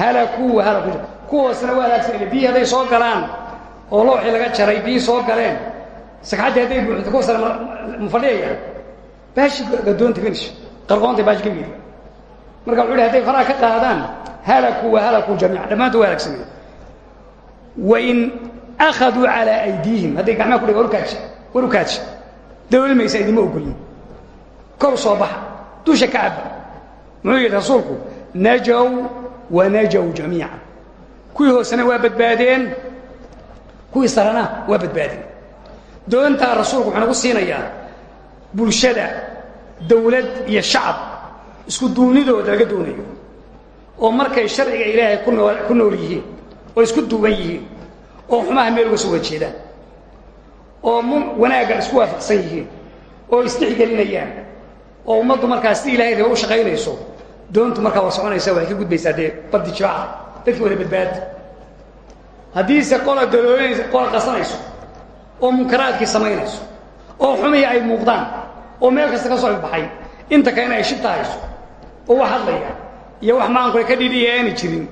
halakuu halaku kuwaasna waa halaagsan biyi hadday soo galaan oo looxii laga jaray biyi soo galeen sagxaddii hadday buuxdo kuwa sare ma fadhiyayaan baashi gadoonta finish qarqoontay baashi yidhi marka wuxuu yidhi hadday faraha ka qaadaan halakuu wa halakuu jamiican. Dhammaantood waa halagsameen wain akhaduu calaa aydiihim hadday gacmaha ku dhiga warukaaji warukaaji dawalmaysa idima ogolin kor soo baxa dusha ka yidhi rasuulku najow wa najow jamiican. Kuwii hoosena waa badbaadeen kuwii sarena waa badbaadeen. Doontaa rasuulku wuxuu nagu siinayaa bulshada dawlad iyo shacab isku duunidooda laga doonayo oo markay sharciga ilaahay ku noo ku nool yihiin oo isku duuban yihiin oo xumaha meel uga soo wajeedaan oo m wanaagga isku waafaqsan yihiin oo isdhexgelinayaan oo ummaddu markaa si ilahay raba u shaqaynayso doontu markaa waa soconaysa waxay ka gudbaysaa dee baddi jibaaca dadkii wada badbaadi haddiise qola daloolanaysa qola qasanayso oo munkaraadkii samaynayso oo xumihii ay muuqdaan oo meel kasta ka soo ifbaxay inta kalena ay shibta hayso oo wax hadlaya iyo wax maankule ka dhidhiya aani jirin.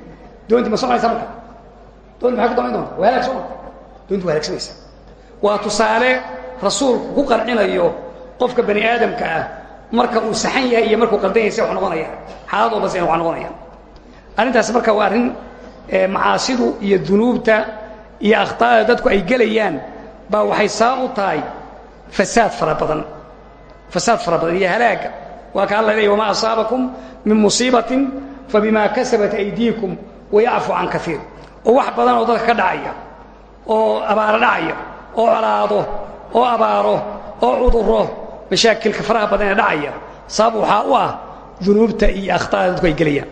Doontii ma soconaysa marka? Doonti maxay ku damayn doonta waa halaag soo marka doonti waa halaagsanaysa waa tusaale rasuulku ku qancinayo qofka bani aadamka ah marka uu saxan yahay iyo markuu qaldan yahay se wax noqonaya. Xaalad walba se wax noqonaya. Arrintaas marka waa arrin macaasidu iyo dunuubta iyo akhtaada dadku ay gelayaan baa waxay sabab u tahay fasaad fara badan. Fasaad fara badan iyo halaaga waa ka alla leeya wamaa asaabakum min musiibatin fabima kasabat aydiikum wayacfu can kaiir oo wax badan oo dadka ka dhacaya oo abaaro dhacaya oo colaado oo abaaro oo cuduro mashaakilka faraha badan ee dhacaya sabab waxaa u ah dunuubta iyo akhtaada dadku ay gelayaan.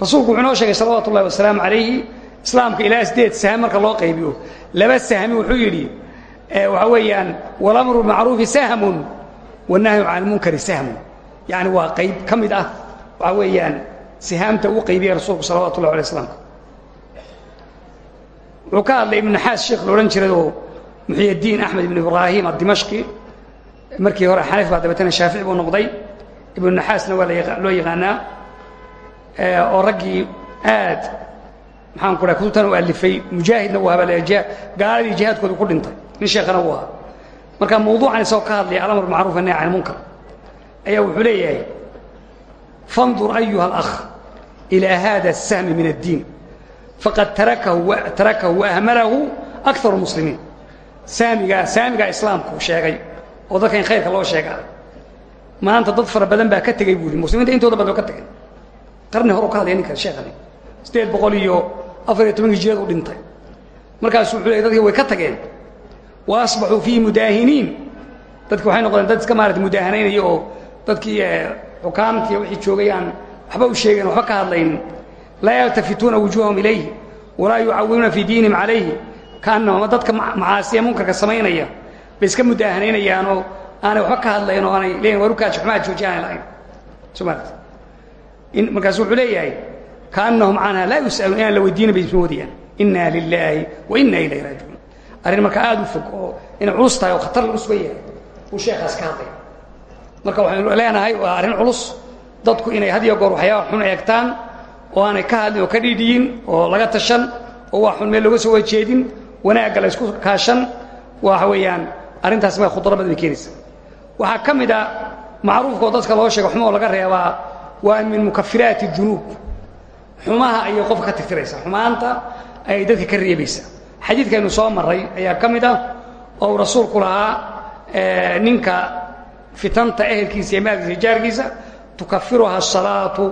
Rasuulku wuxuu inoo sheegay salawaatu ullahi wasalaamu calayhi islaamka ilaa sideed saham marka loo qaybiyo. Laba sahmi wuxuu yidhi waxaa weeyaan walamru bimacruufi sahmun wanahyu can lmunkari sahmun yacni waa qayb ka mid ah waxaa weeyaan sihaamta uu qaybiyey rasuulku salawatu ullahi alay slamka wuxuu ka hadlay ibnu naxaas sheekh la odhan jiray oo muxiyaddiin axmed ibnu ibraahim addimashqi markii hore xaniif baa dabeetana shaafici buu noqday ibnu naxaasna waa loo yaqaanaa oo raggii aad maxaan ku dhaha kutubtan u alifay mujaahidna uu habal gaaladii jihaadkooda ku dhintay nin sheekhana uu ahaa marka mawduucan isagoo ka hadlaya alamr macruuf annahy can munkar. Ayaa wuxuu leeyahay fandur ayuha alakh ilaa haada الsahmi min addiin faqad tarakahu waahmalahu akaru muslimiin saamigaa saamigaa islaamku sheegay oo dadka khayrka loo sheega maanta dad fara badan baa ka tegey buu muslimiinta intooda badan ka tegay. Qarni horu ka hadlaya ninka sheekani siddeed boqol iyo afar iyo toban hijiriyad u dhintay. Markaasu wuxuu leey dadkii way ka tageen wa asbaxuu fiihi mudaahiniin dadki waxay noqdeen dad iska maarata mudaahanaynaya oo dadkii xukaamtii wixii joogay aan waxba u sheegayn waxba ka hadlayn laa yaltafituuna wujuuhahum ilayhi walaa yucawinuuna fii diinihim calayhi kaannama dadka macaasiya munkarka samaynaya bay iska mudaahanaynayaanoo aanay waxba ka hadlayn oo aanay leeyihiin warukaaji xumaa jooji aanay lahayn soo maarata markaasu wuxuu leeyahay kaannahum canha laa yus'aluun inaan la weydiina bay ismoodayaan inna lilaahi wa inna ilayhi raajicuun arrin marka aad u fog oo inay culus tahay oo khatar lagu sugan yahay buu sheekhaas ka hadlaya marka waxaynu leenahay waa arrin culus. Dadku inay had iyo goor waxyaaba xun eegtaan oo aanay ka hadlin oo ka dhiidhiyin oo laga tashan oo waa xun meel looga soo wajeedin wanaagga la ysku kaashan waxa weeyaan arrintaas ma khudro badan keenaysa. Waxaa ka mid a macruufka oo dadka loo sheego xumoo laga reebaa waa min mukafiraati dunuub xumaha ayay qofka ka tirtiraysa xumaanta ayay dadka ka reebaysa xadiidkaynu soo maray ayaa ka mid ah oo uu rasuulku lahaa ninka fitanta ehelkiisa iyo maalkiisa jaarkiisa tukafiruha الصalaaةu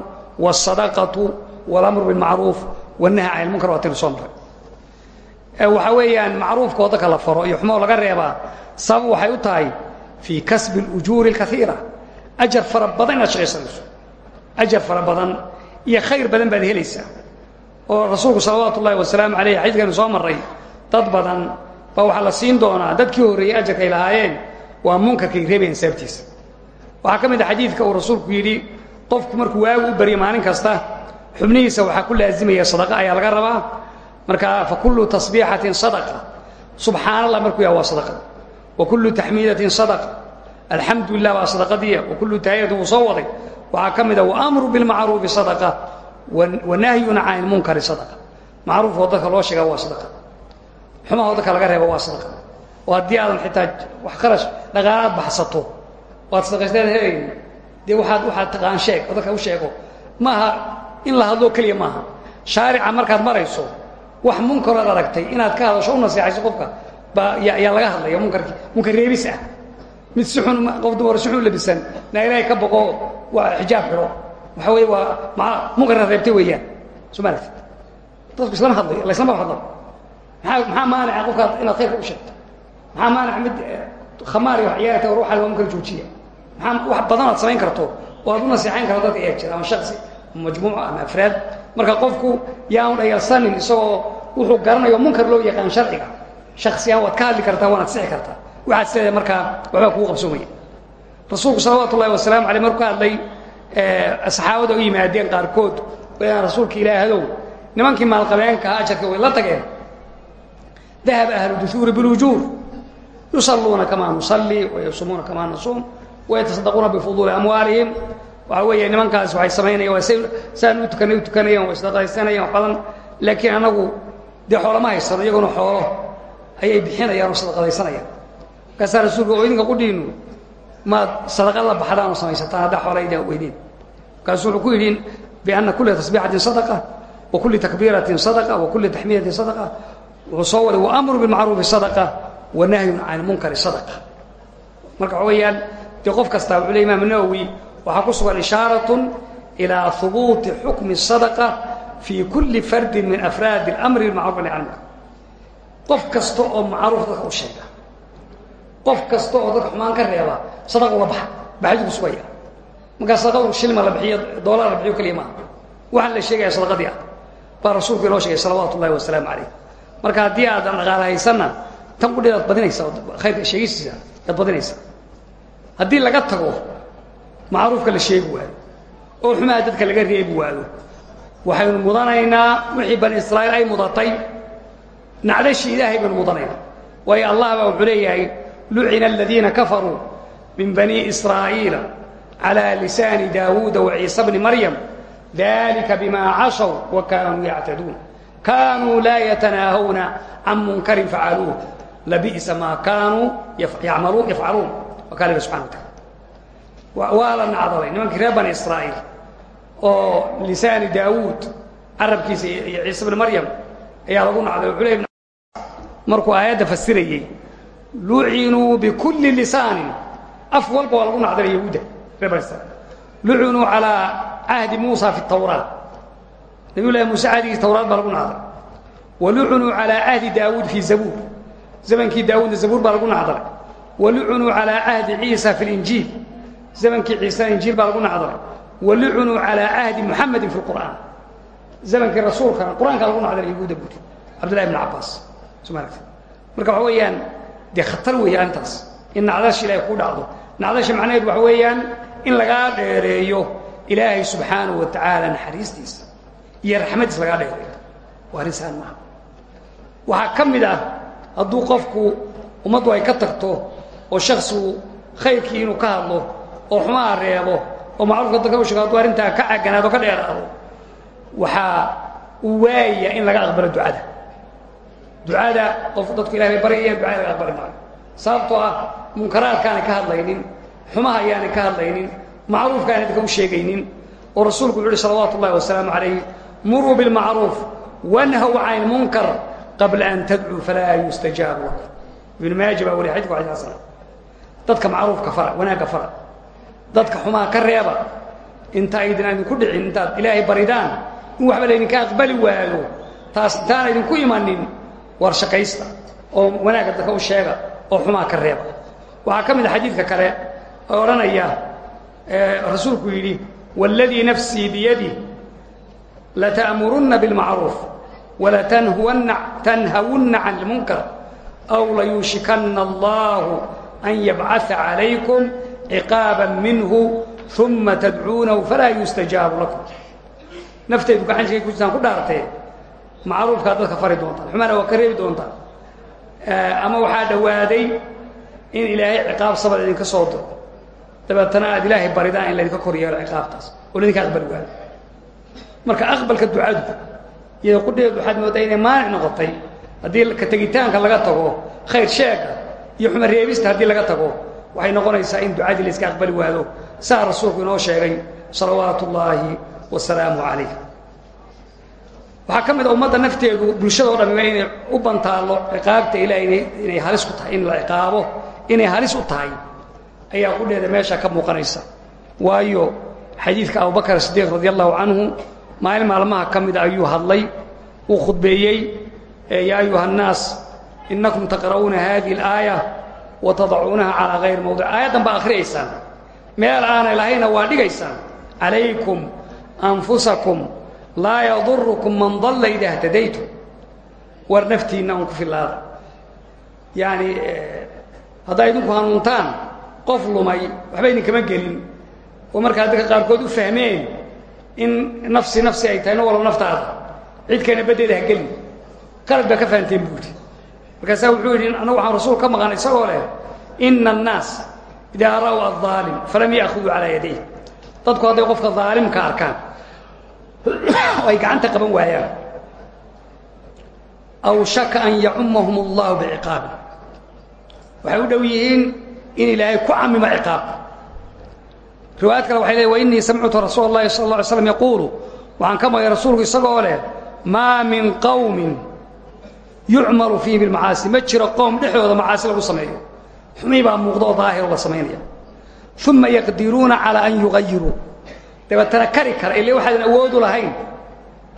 والصadaqaةu واlamru biالmacruuf والnahy can اlmunkar waataynu soo maray waxaa weeyaan macruufka oo dadka la faro iyo xumoo laga reebaa sabab waxay u tahay fii kasbi اlujuuri اlkaiira ajar fara badan inaad shaqaysanayso ajar fara badan iyo khayr badan baad helaysaa oo rasuulku salawaatu ullahi wasalaamu calayh xadiidkaynu soo marray dad badan baa waxaa la siin doonaa. Dadkii horreeyey ajarkay lahaayeen waa munkarkay reebayaan sababtiisa waxaa ka mid a xadiidka uu rasuulku yidhi qofku markuu waagu u baryo maalin kasta xubnihiisa waxaa ku laazimaya sadaqa ayaa laga rabaa. Marka fa kullu tasbiixatin sadaqa. Subxaan allah markuu yaha sadaqa. Wa kullu taxmiidatin sadaqa. Alxamdu lilah waa wa kullu tahiyatu wuu soo waday. Waxaa ka mid a waamru sadaqa. Wa nahyuna can ilmunkari sadaqa. Macruufoo dadka loo sheegaa waa sadaqa xumahoo dadka laga reeba waa sadaqa. Oo haddii aadan xitaa wax kharash dhaqaalaad baxsato waad sadaqaysteed helayn dee waxaad waxaad taqaan sheeg oo dadka u sheego. Maaha in la hadloo keliya maaha shaarica markaad marayso wax munkarood aragtay inaad ka hadasho u naseexayso qofka baa yaa laga hadlaya munkarki munkar reebis ah. Mid si xun qof dumar si xun labisan. Na ilaahay ka boqo waa xijaab xidho. Waxa weeye waa maa munkarna reebtay weeyaan. Soo ma aragtid? Dadku islama hadlayo la islama hadlo maxaa maxaa maanica qofkaad inaad khayrka u sheegto? Maxaa maanica mid khamaar iyo waxyaala ta ruuxa waa munkar joojiya? Maxaa wax badan aad samayn karto oo aad u naseexayn karto dadka eeg jira ama shaksi ama majmuuca ama afraad? Marka qofku yaanu dhayalsanin isagoo wuxuu garanayo munkar loo yaqaan sharciga. Shaksiyan waad ka hadli kartaa waanaad sixi kartaa. Waxaad sileedahay markaa waxbaa kugu qabsoomaya. Rasuulku salawaatu ullahi wasalaamu aleyh markuu ka hadlay saxaabada u yimaadeen qaarkood rasuulka ilaahadow nimankii maalqabeenka ajarka way la tageen dahaba ahlu duhuuri bilujuur yusalluuna kamaa nusalli wayasumuuna kamaa nasuum wayatasaddaquuna bifuduuli amwaalihim waxa weeye nimankaas waxay samaynayaan saan u tukanay u tukanayaan waa isdaqaysanayaan wax badan laakiin anagu dee xoolama haysano iyaguna xoolo ayay bixinayaan oo sadaqadaysanayaan markaasaa rasuulka oo idinka qudhiinu maad sadaqa la baxdaan oo samaysataan haddaa xoola idin weydiin markaasuu wuxuu ku yidhi bianna kulla tasbiixatin sadaqa wa kulli takbiiratin sadaqa wa kulli taxmiidatin sadaqa wuxuu soo waray wa amru bilmacruufi sadaqa wa nahyun sadaqa. Marka waxa weeyaan dee qof kastaa wuxuu le imaam ku sugan ishaaratun ilaa hubuuti xukmi sadaqa fii kulli fardin min afraadi اlamri bilmacruf nahy can ilmunkar qof kasta oo macruuf dadka u sheega qof kasta oo dadka xumaan ka reeba sadaq uga baxa baxadu ku sugaya. Markaa sadaqadu shilma la bixiyo doolar la bixiyo keliya maaha. La sheegaya sadaqadii ah rasuulku inoo sheegay salawaatu ullahi wasalaamu calayh marka haddii aadan dhaqaala haysanna tan qudheedaad badinaysa khayrka sheegistiisa yaad badinaysa. Haddii laga tago macruufka la sheegi waayo oo xumaa dadka laga reebi waayo waxaynu mudanaynaa wixii bani israa'iil ay mudatay. Nacdashii ilaahay baynu mudanayna waayo allah baa wuxuu leeyahay lucina aladiina min bani israa'iila calى lisaani daawuuda waciisa bni maryam dalika bima cashaw wa kaanuu yactaduun kaanuu laa yatanaahawna can munkarin facaluuh labi'sa maa kaanuu yafcaluun waa kaa liga subxana wa taala waa la nacdalay. Nimankii reer bani israa'iil oo lisaani daawuud carabkiisa iyo ciise bni maryam ayaa lagu nacday wuxuu leey markuu aayadda fasirayey lucinuu bikulli lisaanin. Af walba waa lagu nacdalay yahuudda reer bani israiil lucunuu calaa cahdi muusa fi tawraat nabiy llahi muuse cahdigiisa tawraat baa lagu nacday wa lucunuu calaa cahdi daawuud fii zabuur. Zamankii daawuudna zabuur baa lagu nacdalay wa lucunuu calaa cahdi ciisa fi linjiil zamankii ciisena injiil baa lagu nacdalay wa lucunuu calaa cahdi muxamedin fi lqur'aan zamankii rasuulkana qur'aanka lagu nacdalay yahuudda buuri cabdullahi bn cabbaas. Soo ma aragti marka waxa weeyaan dee khatar weeye arrintaas. In nacdashi ilaahay ku dhacdo. Nacdashi macnaheedu waxa weeyaan in lagaa dheereeyo ilaahay subxaanahu wa tacaala naxariistiisa iyo raxmadiisa lagaa dheereeyo waa arrin saan maaha. Waxaa ka mid ah qofku ummaddu ay ka tagto oo shaksigu khayrkii inuu ka hadlo oo xumaha reebo oo macruufka dadka u sheego hadduu ka caganaado ka dheeraado waxaa waaya in laga aqbalo ducada. Ducada qof dadku ilahay bay ducada laga aqbali maayo. Ah munkaraadkaanay ka hadlaynin xumaha ayaanay ka hadlaynin macruufka aanay u sheegaynin oo rasuulku wuxu uhi salawaatu ullahi muruu bilmacruuf wanhaw can ilmunkar qabla an tadcuu falaa yustajaabu lakum ibnu maaja baa wariy xadidku xadis xasan dadka macruufka fara wanaagga fara. Dadka xumaha ka reeba inta aydin idinku dhicin intaad ilaahay baridaan in waxba laydinka aqbali waayo taas intaana idinku imanin war shaqaysta oo wanaagga dadka u sheega oo xumaha ka reeba. Waxaa ka mid a xadiidka kale oo odhanaya rasuulku yidhi wاladii nafsii biyadih lata'murunna biاlmacruuf walatanhawunna can اlmunkar aw layuushikanna allahu an yabcaثa calaykum ciqaaba minhu uma tadcuunahu falaa yustajaabu lakum naftaydu gacanshigay ku jirtaan ku dhaartee macruufkaad dadka fari doontaan xumaana waa ka reebi doontaan ama waxaa dhowaaday in ilaahay ciqaab sabad idinka soo diro dabeetana aad ilaahay baridaan in laydinka kor yeelo ciqaabtaas oo laydinka aqbali waayo marka aqbalka ducadu iyo qudheedu waxaad moodaa inay maanic noqotay haddii ka tegitaanka laga tago khayr sheega iyo xuma reebista haddii laga tago waxay noqonaysaa in ducadii la iska aqbali waado. Saa rasuulku inoo sheegay salawaatu ullaahi wasalaamu calayh waxaa ka mid a ummadda nafteedu bulshadao dhammiba inay u bantaallo ciqaabta ilaah inay halis ku tahay in la ciqaabo inay halis u tahay ayaa qudheeda meesha ka muuqanaysa. Waayo xadiidka abubakar sidiiq radi allahu canhu maalin maalmaha ka mida ayuu hadlay uu khudbeeyey yaa ayuha annaas inakum taqra'uuna hadihi alaaya wa tadacuunaha calaa hayri mawdic aayaddan baa akhriyaysaan. Meel aanay lahayna waa dhigaysaan. Calaykum anfusakum laa yadurukum man dalla idaa htadaytum war naftiinna un ku fillaada. Yacani haddaa idinku qof lumay waxba idinkama gelin. Oo markaa dadka qaarkood u fahmeen in nafsi nafsi ay tahayno walow naftaada. Cid kana baddeeda ah ha gelin. Qalad baa ka fahanteen buuhi markaasaa wuxuu yidhi anagu waxaan rasuul ka maqan isagoo leh ina annaas idaa ra'w aaalim falam ya'khuduu calaa yadayh. Dadku hadday qofka aalimka arkaan (coughs) oo gacanta qaban waayaan. Aw shaka an yacummahum allahu biciqaabi waxay u dhow yihiin in ilaahay ku camimo ciqaab riwaayad kale waxay leey wainii samictu rasuula اllahi sal اla alay slam yaquulu. Waxaan ka rasuulku isagoo leh maa min qowmin yucmalu fiihi bilmacaasi ma jiro qowm dhexdooda macaasi lagu sameeyo. Xumi baa muuqda la samaynaya uma yaqdiruuna calaa an yugayiruu dabeetana kari kara ile waxaadan awoodu lahayn.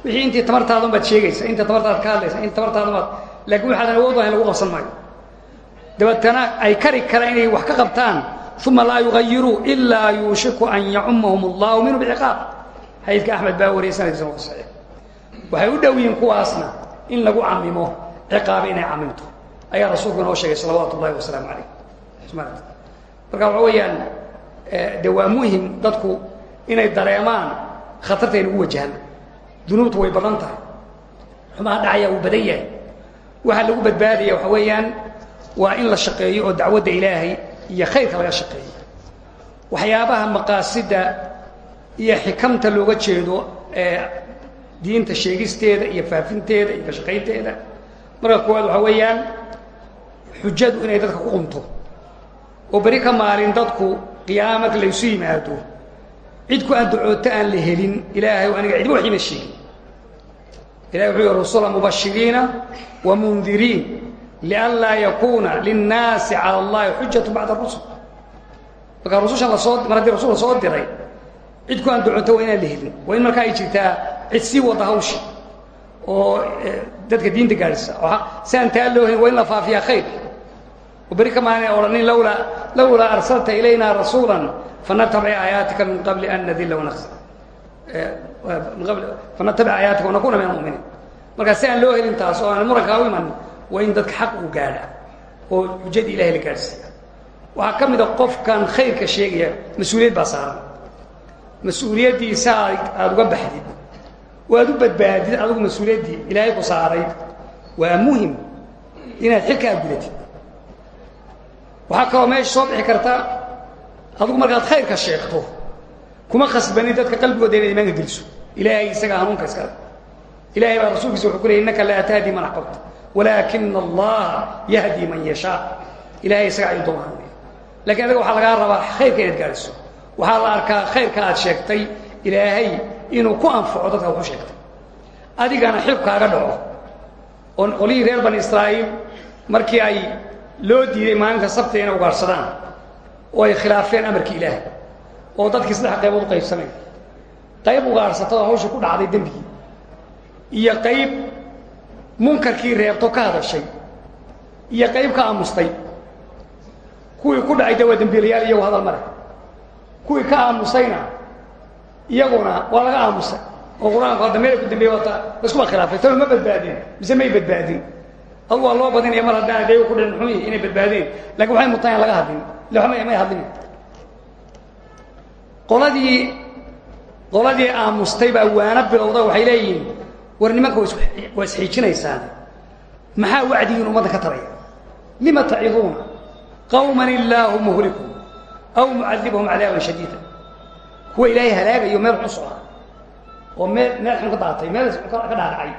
Wixii intii tamartaadan baad sheegaysa inta tamartaad ka hadlaysa inta tamartaadan baad laakiin waxaadan awoodu lahayn lagu qabsan maayo. Dabeetana ay kari karaan inay wax ka qabtaan uma laa yugayiruu ilaa yuushiku an yacumahum allahu minhu biciqaab xadiidka axmed baa wariyay sanadkiisa waa saxiix waxay u dhow yihiin kuwaasna in lagu camimo ciqaabe inay camimto ayaa rasuulku inoo sheegay salawaatu ullahi wasalaamu calayh marka waxa weeyaan de waa muhiim dadku inay dareemaan khatarta ay nagu wajahaan dunuubtu way badan tahay xumaha dhacaya wuu badan yahay waxaa lagu badbaadaya waxa weeyaan waa in la shaqeeyo oo dacwadda ilaahay iyo khayrka laga shaqeeyo waxyaabaha maqaasida iyo xikamta looga jeedo ee diinta sheegisteeda iyo faafinteeda iyo ka shaqaynteeda marka koowaad waxaa weeyaan xujadu inay dadka ku qunto. Oo beri ka maalin dadku qiyaama marka laysu yimaado. Cid ku andacooto aan la helin ilaahay aniga cidba wax ima sheegin. Ilahay wuxuu yihi rusula mubashiriina wa mundiriin lianlaa yakuuna linnaasi cala allahi xujatu bacda rusul marka rususha la soo mar haddii rasul la soo diray cid ku andacooto waa inaan la helin. Waa in markaa ay jirtaa cid sii wada hawsha oo dadka diinta gaadhisa si aan taa loo helin waa in la faafiyaa khayr. Oo beri ka maalin odhanin lawlaa lawlaa arsalta ilayna rasuula fanatabic aayaatika min qabli an nadilla wanaqsa fanatabic aayaatika wanakuna min almuminiin markaa si aan loo helin taas oo aan murankaa u iman waa in dadka xaq uu gaadha oo xujadii ilahay la gaadhsiiya waxaa ka mid a qofkan khayrka sheegaya mas'uuliyad baa saaran. Mas'uuliyaddiisa aada uga baxdid. Oo aad u badbaadid adigu mas'uuliyaddii ilaahay ku saaray. Waa muhiim inaad xilkaa gudatid. Waxaa kaloo meesha soo bixi karta adigu markaad khayrka sheegto kuma khasbanin dadka qalbigooda inaad imaanka geliso. Ilaahay isagaa hanuunka iskale ilahay baa rasuulkiisa wuxuu ku leeyay innaka laa tahdi man axbabta walaakina allaha yahdi man yashaa ilahay isagaa ayuu doon hanuuniya lakiin adiga waxaa lagaa rabaa khayrka inaad gaadhiso waxaa la arkaa khayrka aad sheegtay ilaahay inuu ku anfaco dadka waxu sheegtay adigana xib kaaga dhaco oo qolihii reer bani israa'iil markii ay loo diiday maalinta sabta inay ugaarsadaan oo ay khilaafeen amarkii ilaahay oo dadkii saddex qaybood u qaybsamay qayb ugaarsatada hawsha ku dhacday dembigii iyo qayb munkarkii reebto ka hadashay iyo qayb ka aamustay. Kuwii ku dhacay de waa dembiilayaal iyagu hadal male kuwii ka aamusayna iyaguna waa laga aamusay. Oo qur'aanku hadda meela ku dambeeye wata laskuma khilaafay. Talo ma badbaadin mise may badbaadin? Adu waa loo badinaya mar haddaan de ku dhin xumi inay badbaadeen laakiin waxay mutaan in laga hadlin. Ille may hadlin. Qoladii qoladii aamustay baa waana bilowda waxay leeyihiin war nimanka waa isxiijinaysaan maxaa wacdigiin ummadda ka taraya lima taciduuna? Qawman illaahu muhlikum aw mucadibahum cadaaban shadiida. Kuwa ilaahay halaagayo meel xun socda oo meel meel xun ka dhaadhacay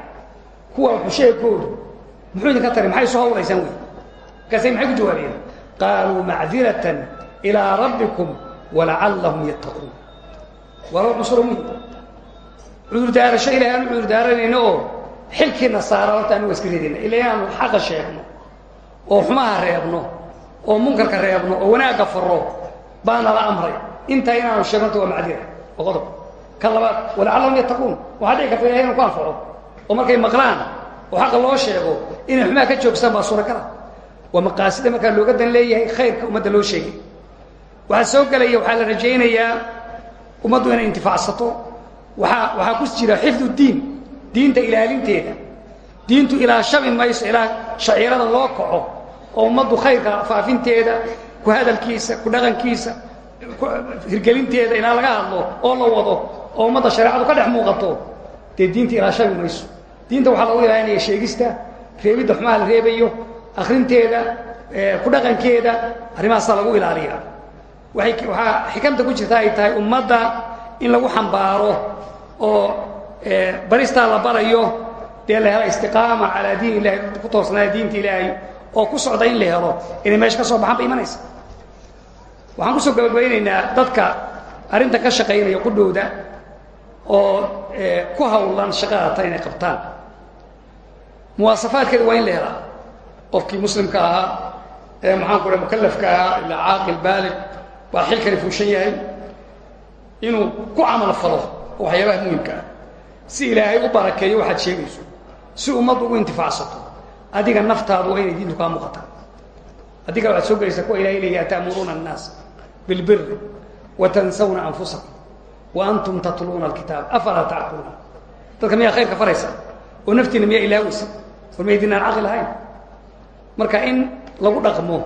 kuwa xusheekoodu muxuu idinka taray? Maxay soo hawlaysaan wey markaasay maxay ku jawaabeen qaaluu macdiratan ilaa rabbikum walacallahum yattaquun. Waa laba cusuro muhiim cudurdaarasho ilahay aanu cudurdaaranayno oo xilkiina saara horta anu iska ridayna ila inaanu xaqa sheegno oo xumaha reebno oo munkarka reebno oo wanaagga faro baa nala amray. Intaa inaanu sheegnota waa macdira oo qodob. Ka labaad walacallahum yattaquun. Waxaa dhici karta ilahay ku anfaco. Oo markay maqlaan oo xaqa loo sheego inay xumaha ka joogstaan baa suuragala waa maqaasida markaa looga dan leeyahay khayrka ummadda loo sheegay. Waxaa soo gelaya waxaa la rajaynayaa ummaddu inay intifaacsato waaa waxaa ku jira xifdu diin diinta ilaalinteeda. Diintu ilaashami mayso ilaa shaciirada loo kaco oo ummaddu khayrka faafinteeda ku hadalkiisa ku dhaqankiisa hirgelinteeda ilaa laga hadlo oo la wado oo ummadda shareecadu ka dhex muuqato dee diinta ilaashami mayso. Diinta waxaa lagu ilaalinaya sheegista reebidda xumaha la reebayo akrinteeda ku dhaqankeeda arrimahaasaa lagu ilaaliyaa. Waxaa xikamta ku jirta ay tahay ummadda in lagu xambaaro oo baristaa la barayo dee la helo istiqaama calaa diin ilahi ku toosnaaya diinta ilaahay oo ku socda in la helo inay meesha ka soo baxaan ba imanaysa. Waxaan ku soo gabagabaynaynaa dadka arrinta ka shaqaynaya qudhowda oo ku hawlan shaqada ta inay qabtaan. Muwaasafaadkeeda waa in la helaa. Qofkii muslimka ahaa ee maxaan ku ha mukalafka ahaa ilaa caaqil baalig baa xilkani fuushan yahay inuu ku camal falo oo waxyaabaha muhimka ah. Si ilaahay u barakeeyo waxaad sheegayso si ummaddu ugu intifaacsato adiga naftaadu waa inay diintu kaa adiga waxaad soo gelaysaa kuwa ilahay leeya ata'muruuna annaas bilbiri wa tansawna anfusakum wa antum tatluuna alkitaab afalaa tacqiluuna dadka miyaa khayrka faraysa? Oo naftiina miyaa ilaaweysa war maydin aan caqli lahayn? Marka in lagu dhaqmo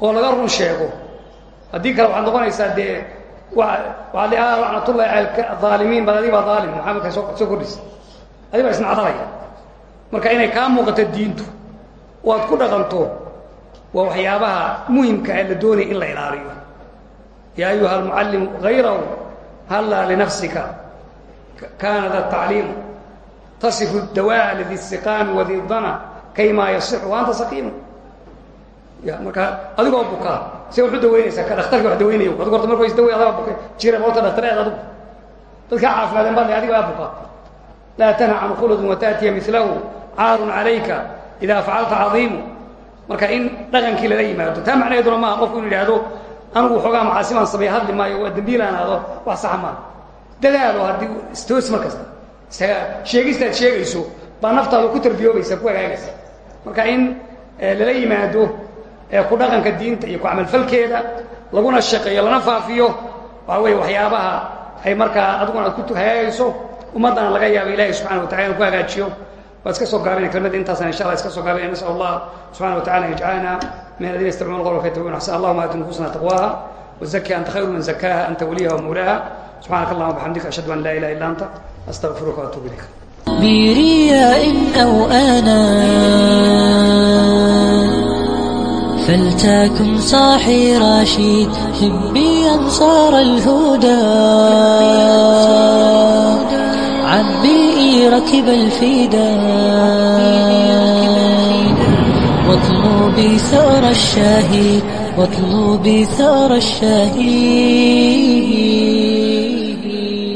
oo laga run sheego haddii kale waxaad noqonaysaa waxaad ah lacnatullahi cala aalimiin baad adiga baa aalim maxaa markaa soo soo kordhisa. Adi marka inay kaa muuqato diintu oo ku dhaqanto waa waxyaabaha muhimka ee la doonaya in la ilaaliyo. Yaa ayuha almucallimu hayrahu hallaa linafsika kaana da tacliimu tasifu dawaa lidi istiqaami wadi dana kaymaa yasixu anta saqiimu marka adigoo bukaa se waxu dawaynaysaa ka dhakhtarka wax dawaynaya adig horta markuu isdaway adaa bukay jira horta dhakhtareed adigu dadkaa caafimaadeen baa adiga baa bukaa laa tanha can khuludin wataatiya milahu caarun calayka idaa facalta cadiimu marka in dhaqankii lala yimaado taa macnaheeduna maaha qofku inu yidhaahdo anigu waxoogaa macaasimaan sameeya hadli maayo waa dambiilaan aado wax saxa maaha dadaalo haddii istoos mar kasta sheegistaad sheegayso baa naftaadu ku tarbiyoobaysa ku hagaagaysa marka in lala yimaado ku dhaqanka diinta iyo ku camalfalkeeda laguna shaqeeyo lana faafiyo waxaa weeye waxyaabaha ay markaa adiguna aad ku hagaagayso ummaddana laga yaabo ilahi subxana watacala inu ku hagaajiyo waa iska soo gaabinay kelmadda intaasaan insha allah iska soo gaabinay nasal allah subxana wa tacala an yajcalana min aladiina yastamicuuna qawla fayattabicuuna axsan allahuma aati nufusana taqwaha wazaki anta khayru man zakaha anta waliyaha wa mawlaha subxanaka allahuma bxamdika ashhadu an laa ilaha illa anta astaqfiruka waatuubu ilayk برياء أو آنان فلتكن صاحي راشيد حبي أنصار الهدى عبئي ركب الفداء واطلبي ثار الشهيد واطلبي ثار الشهيد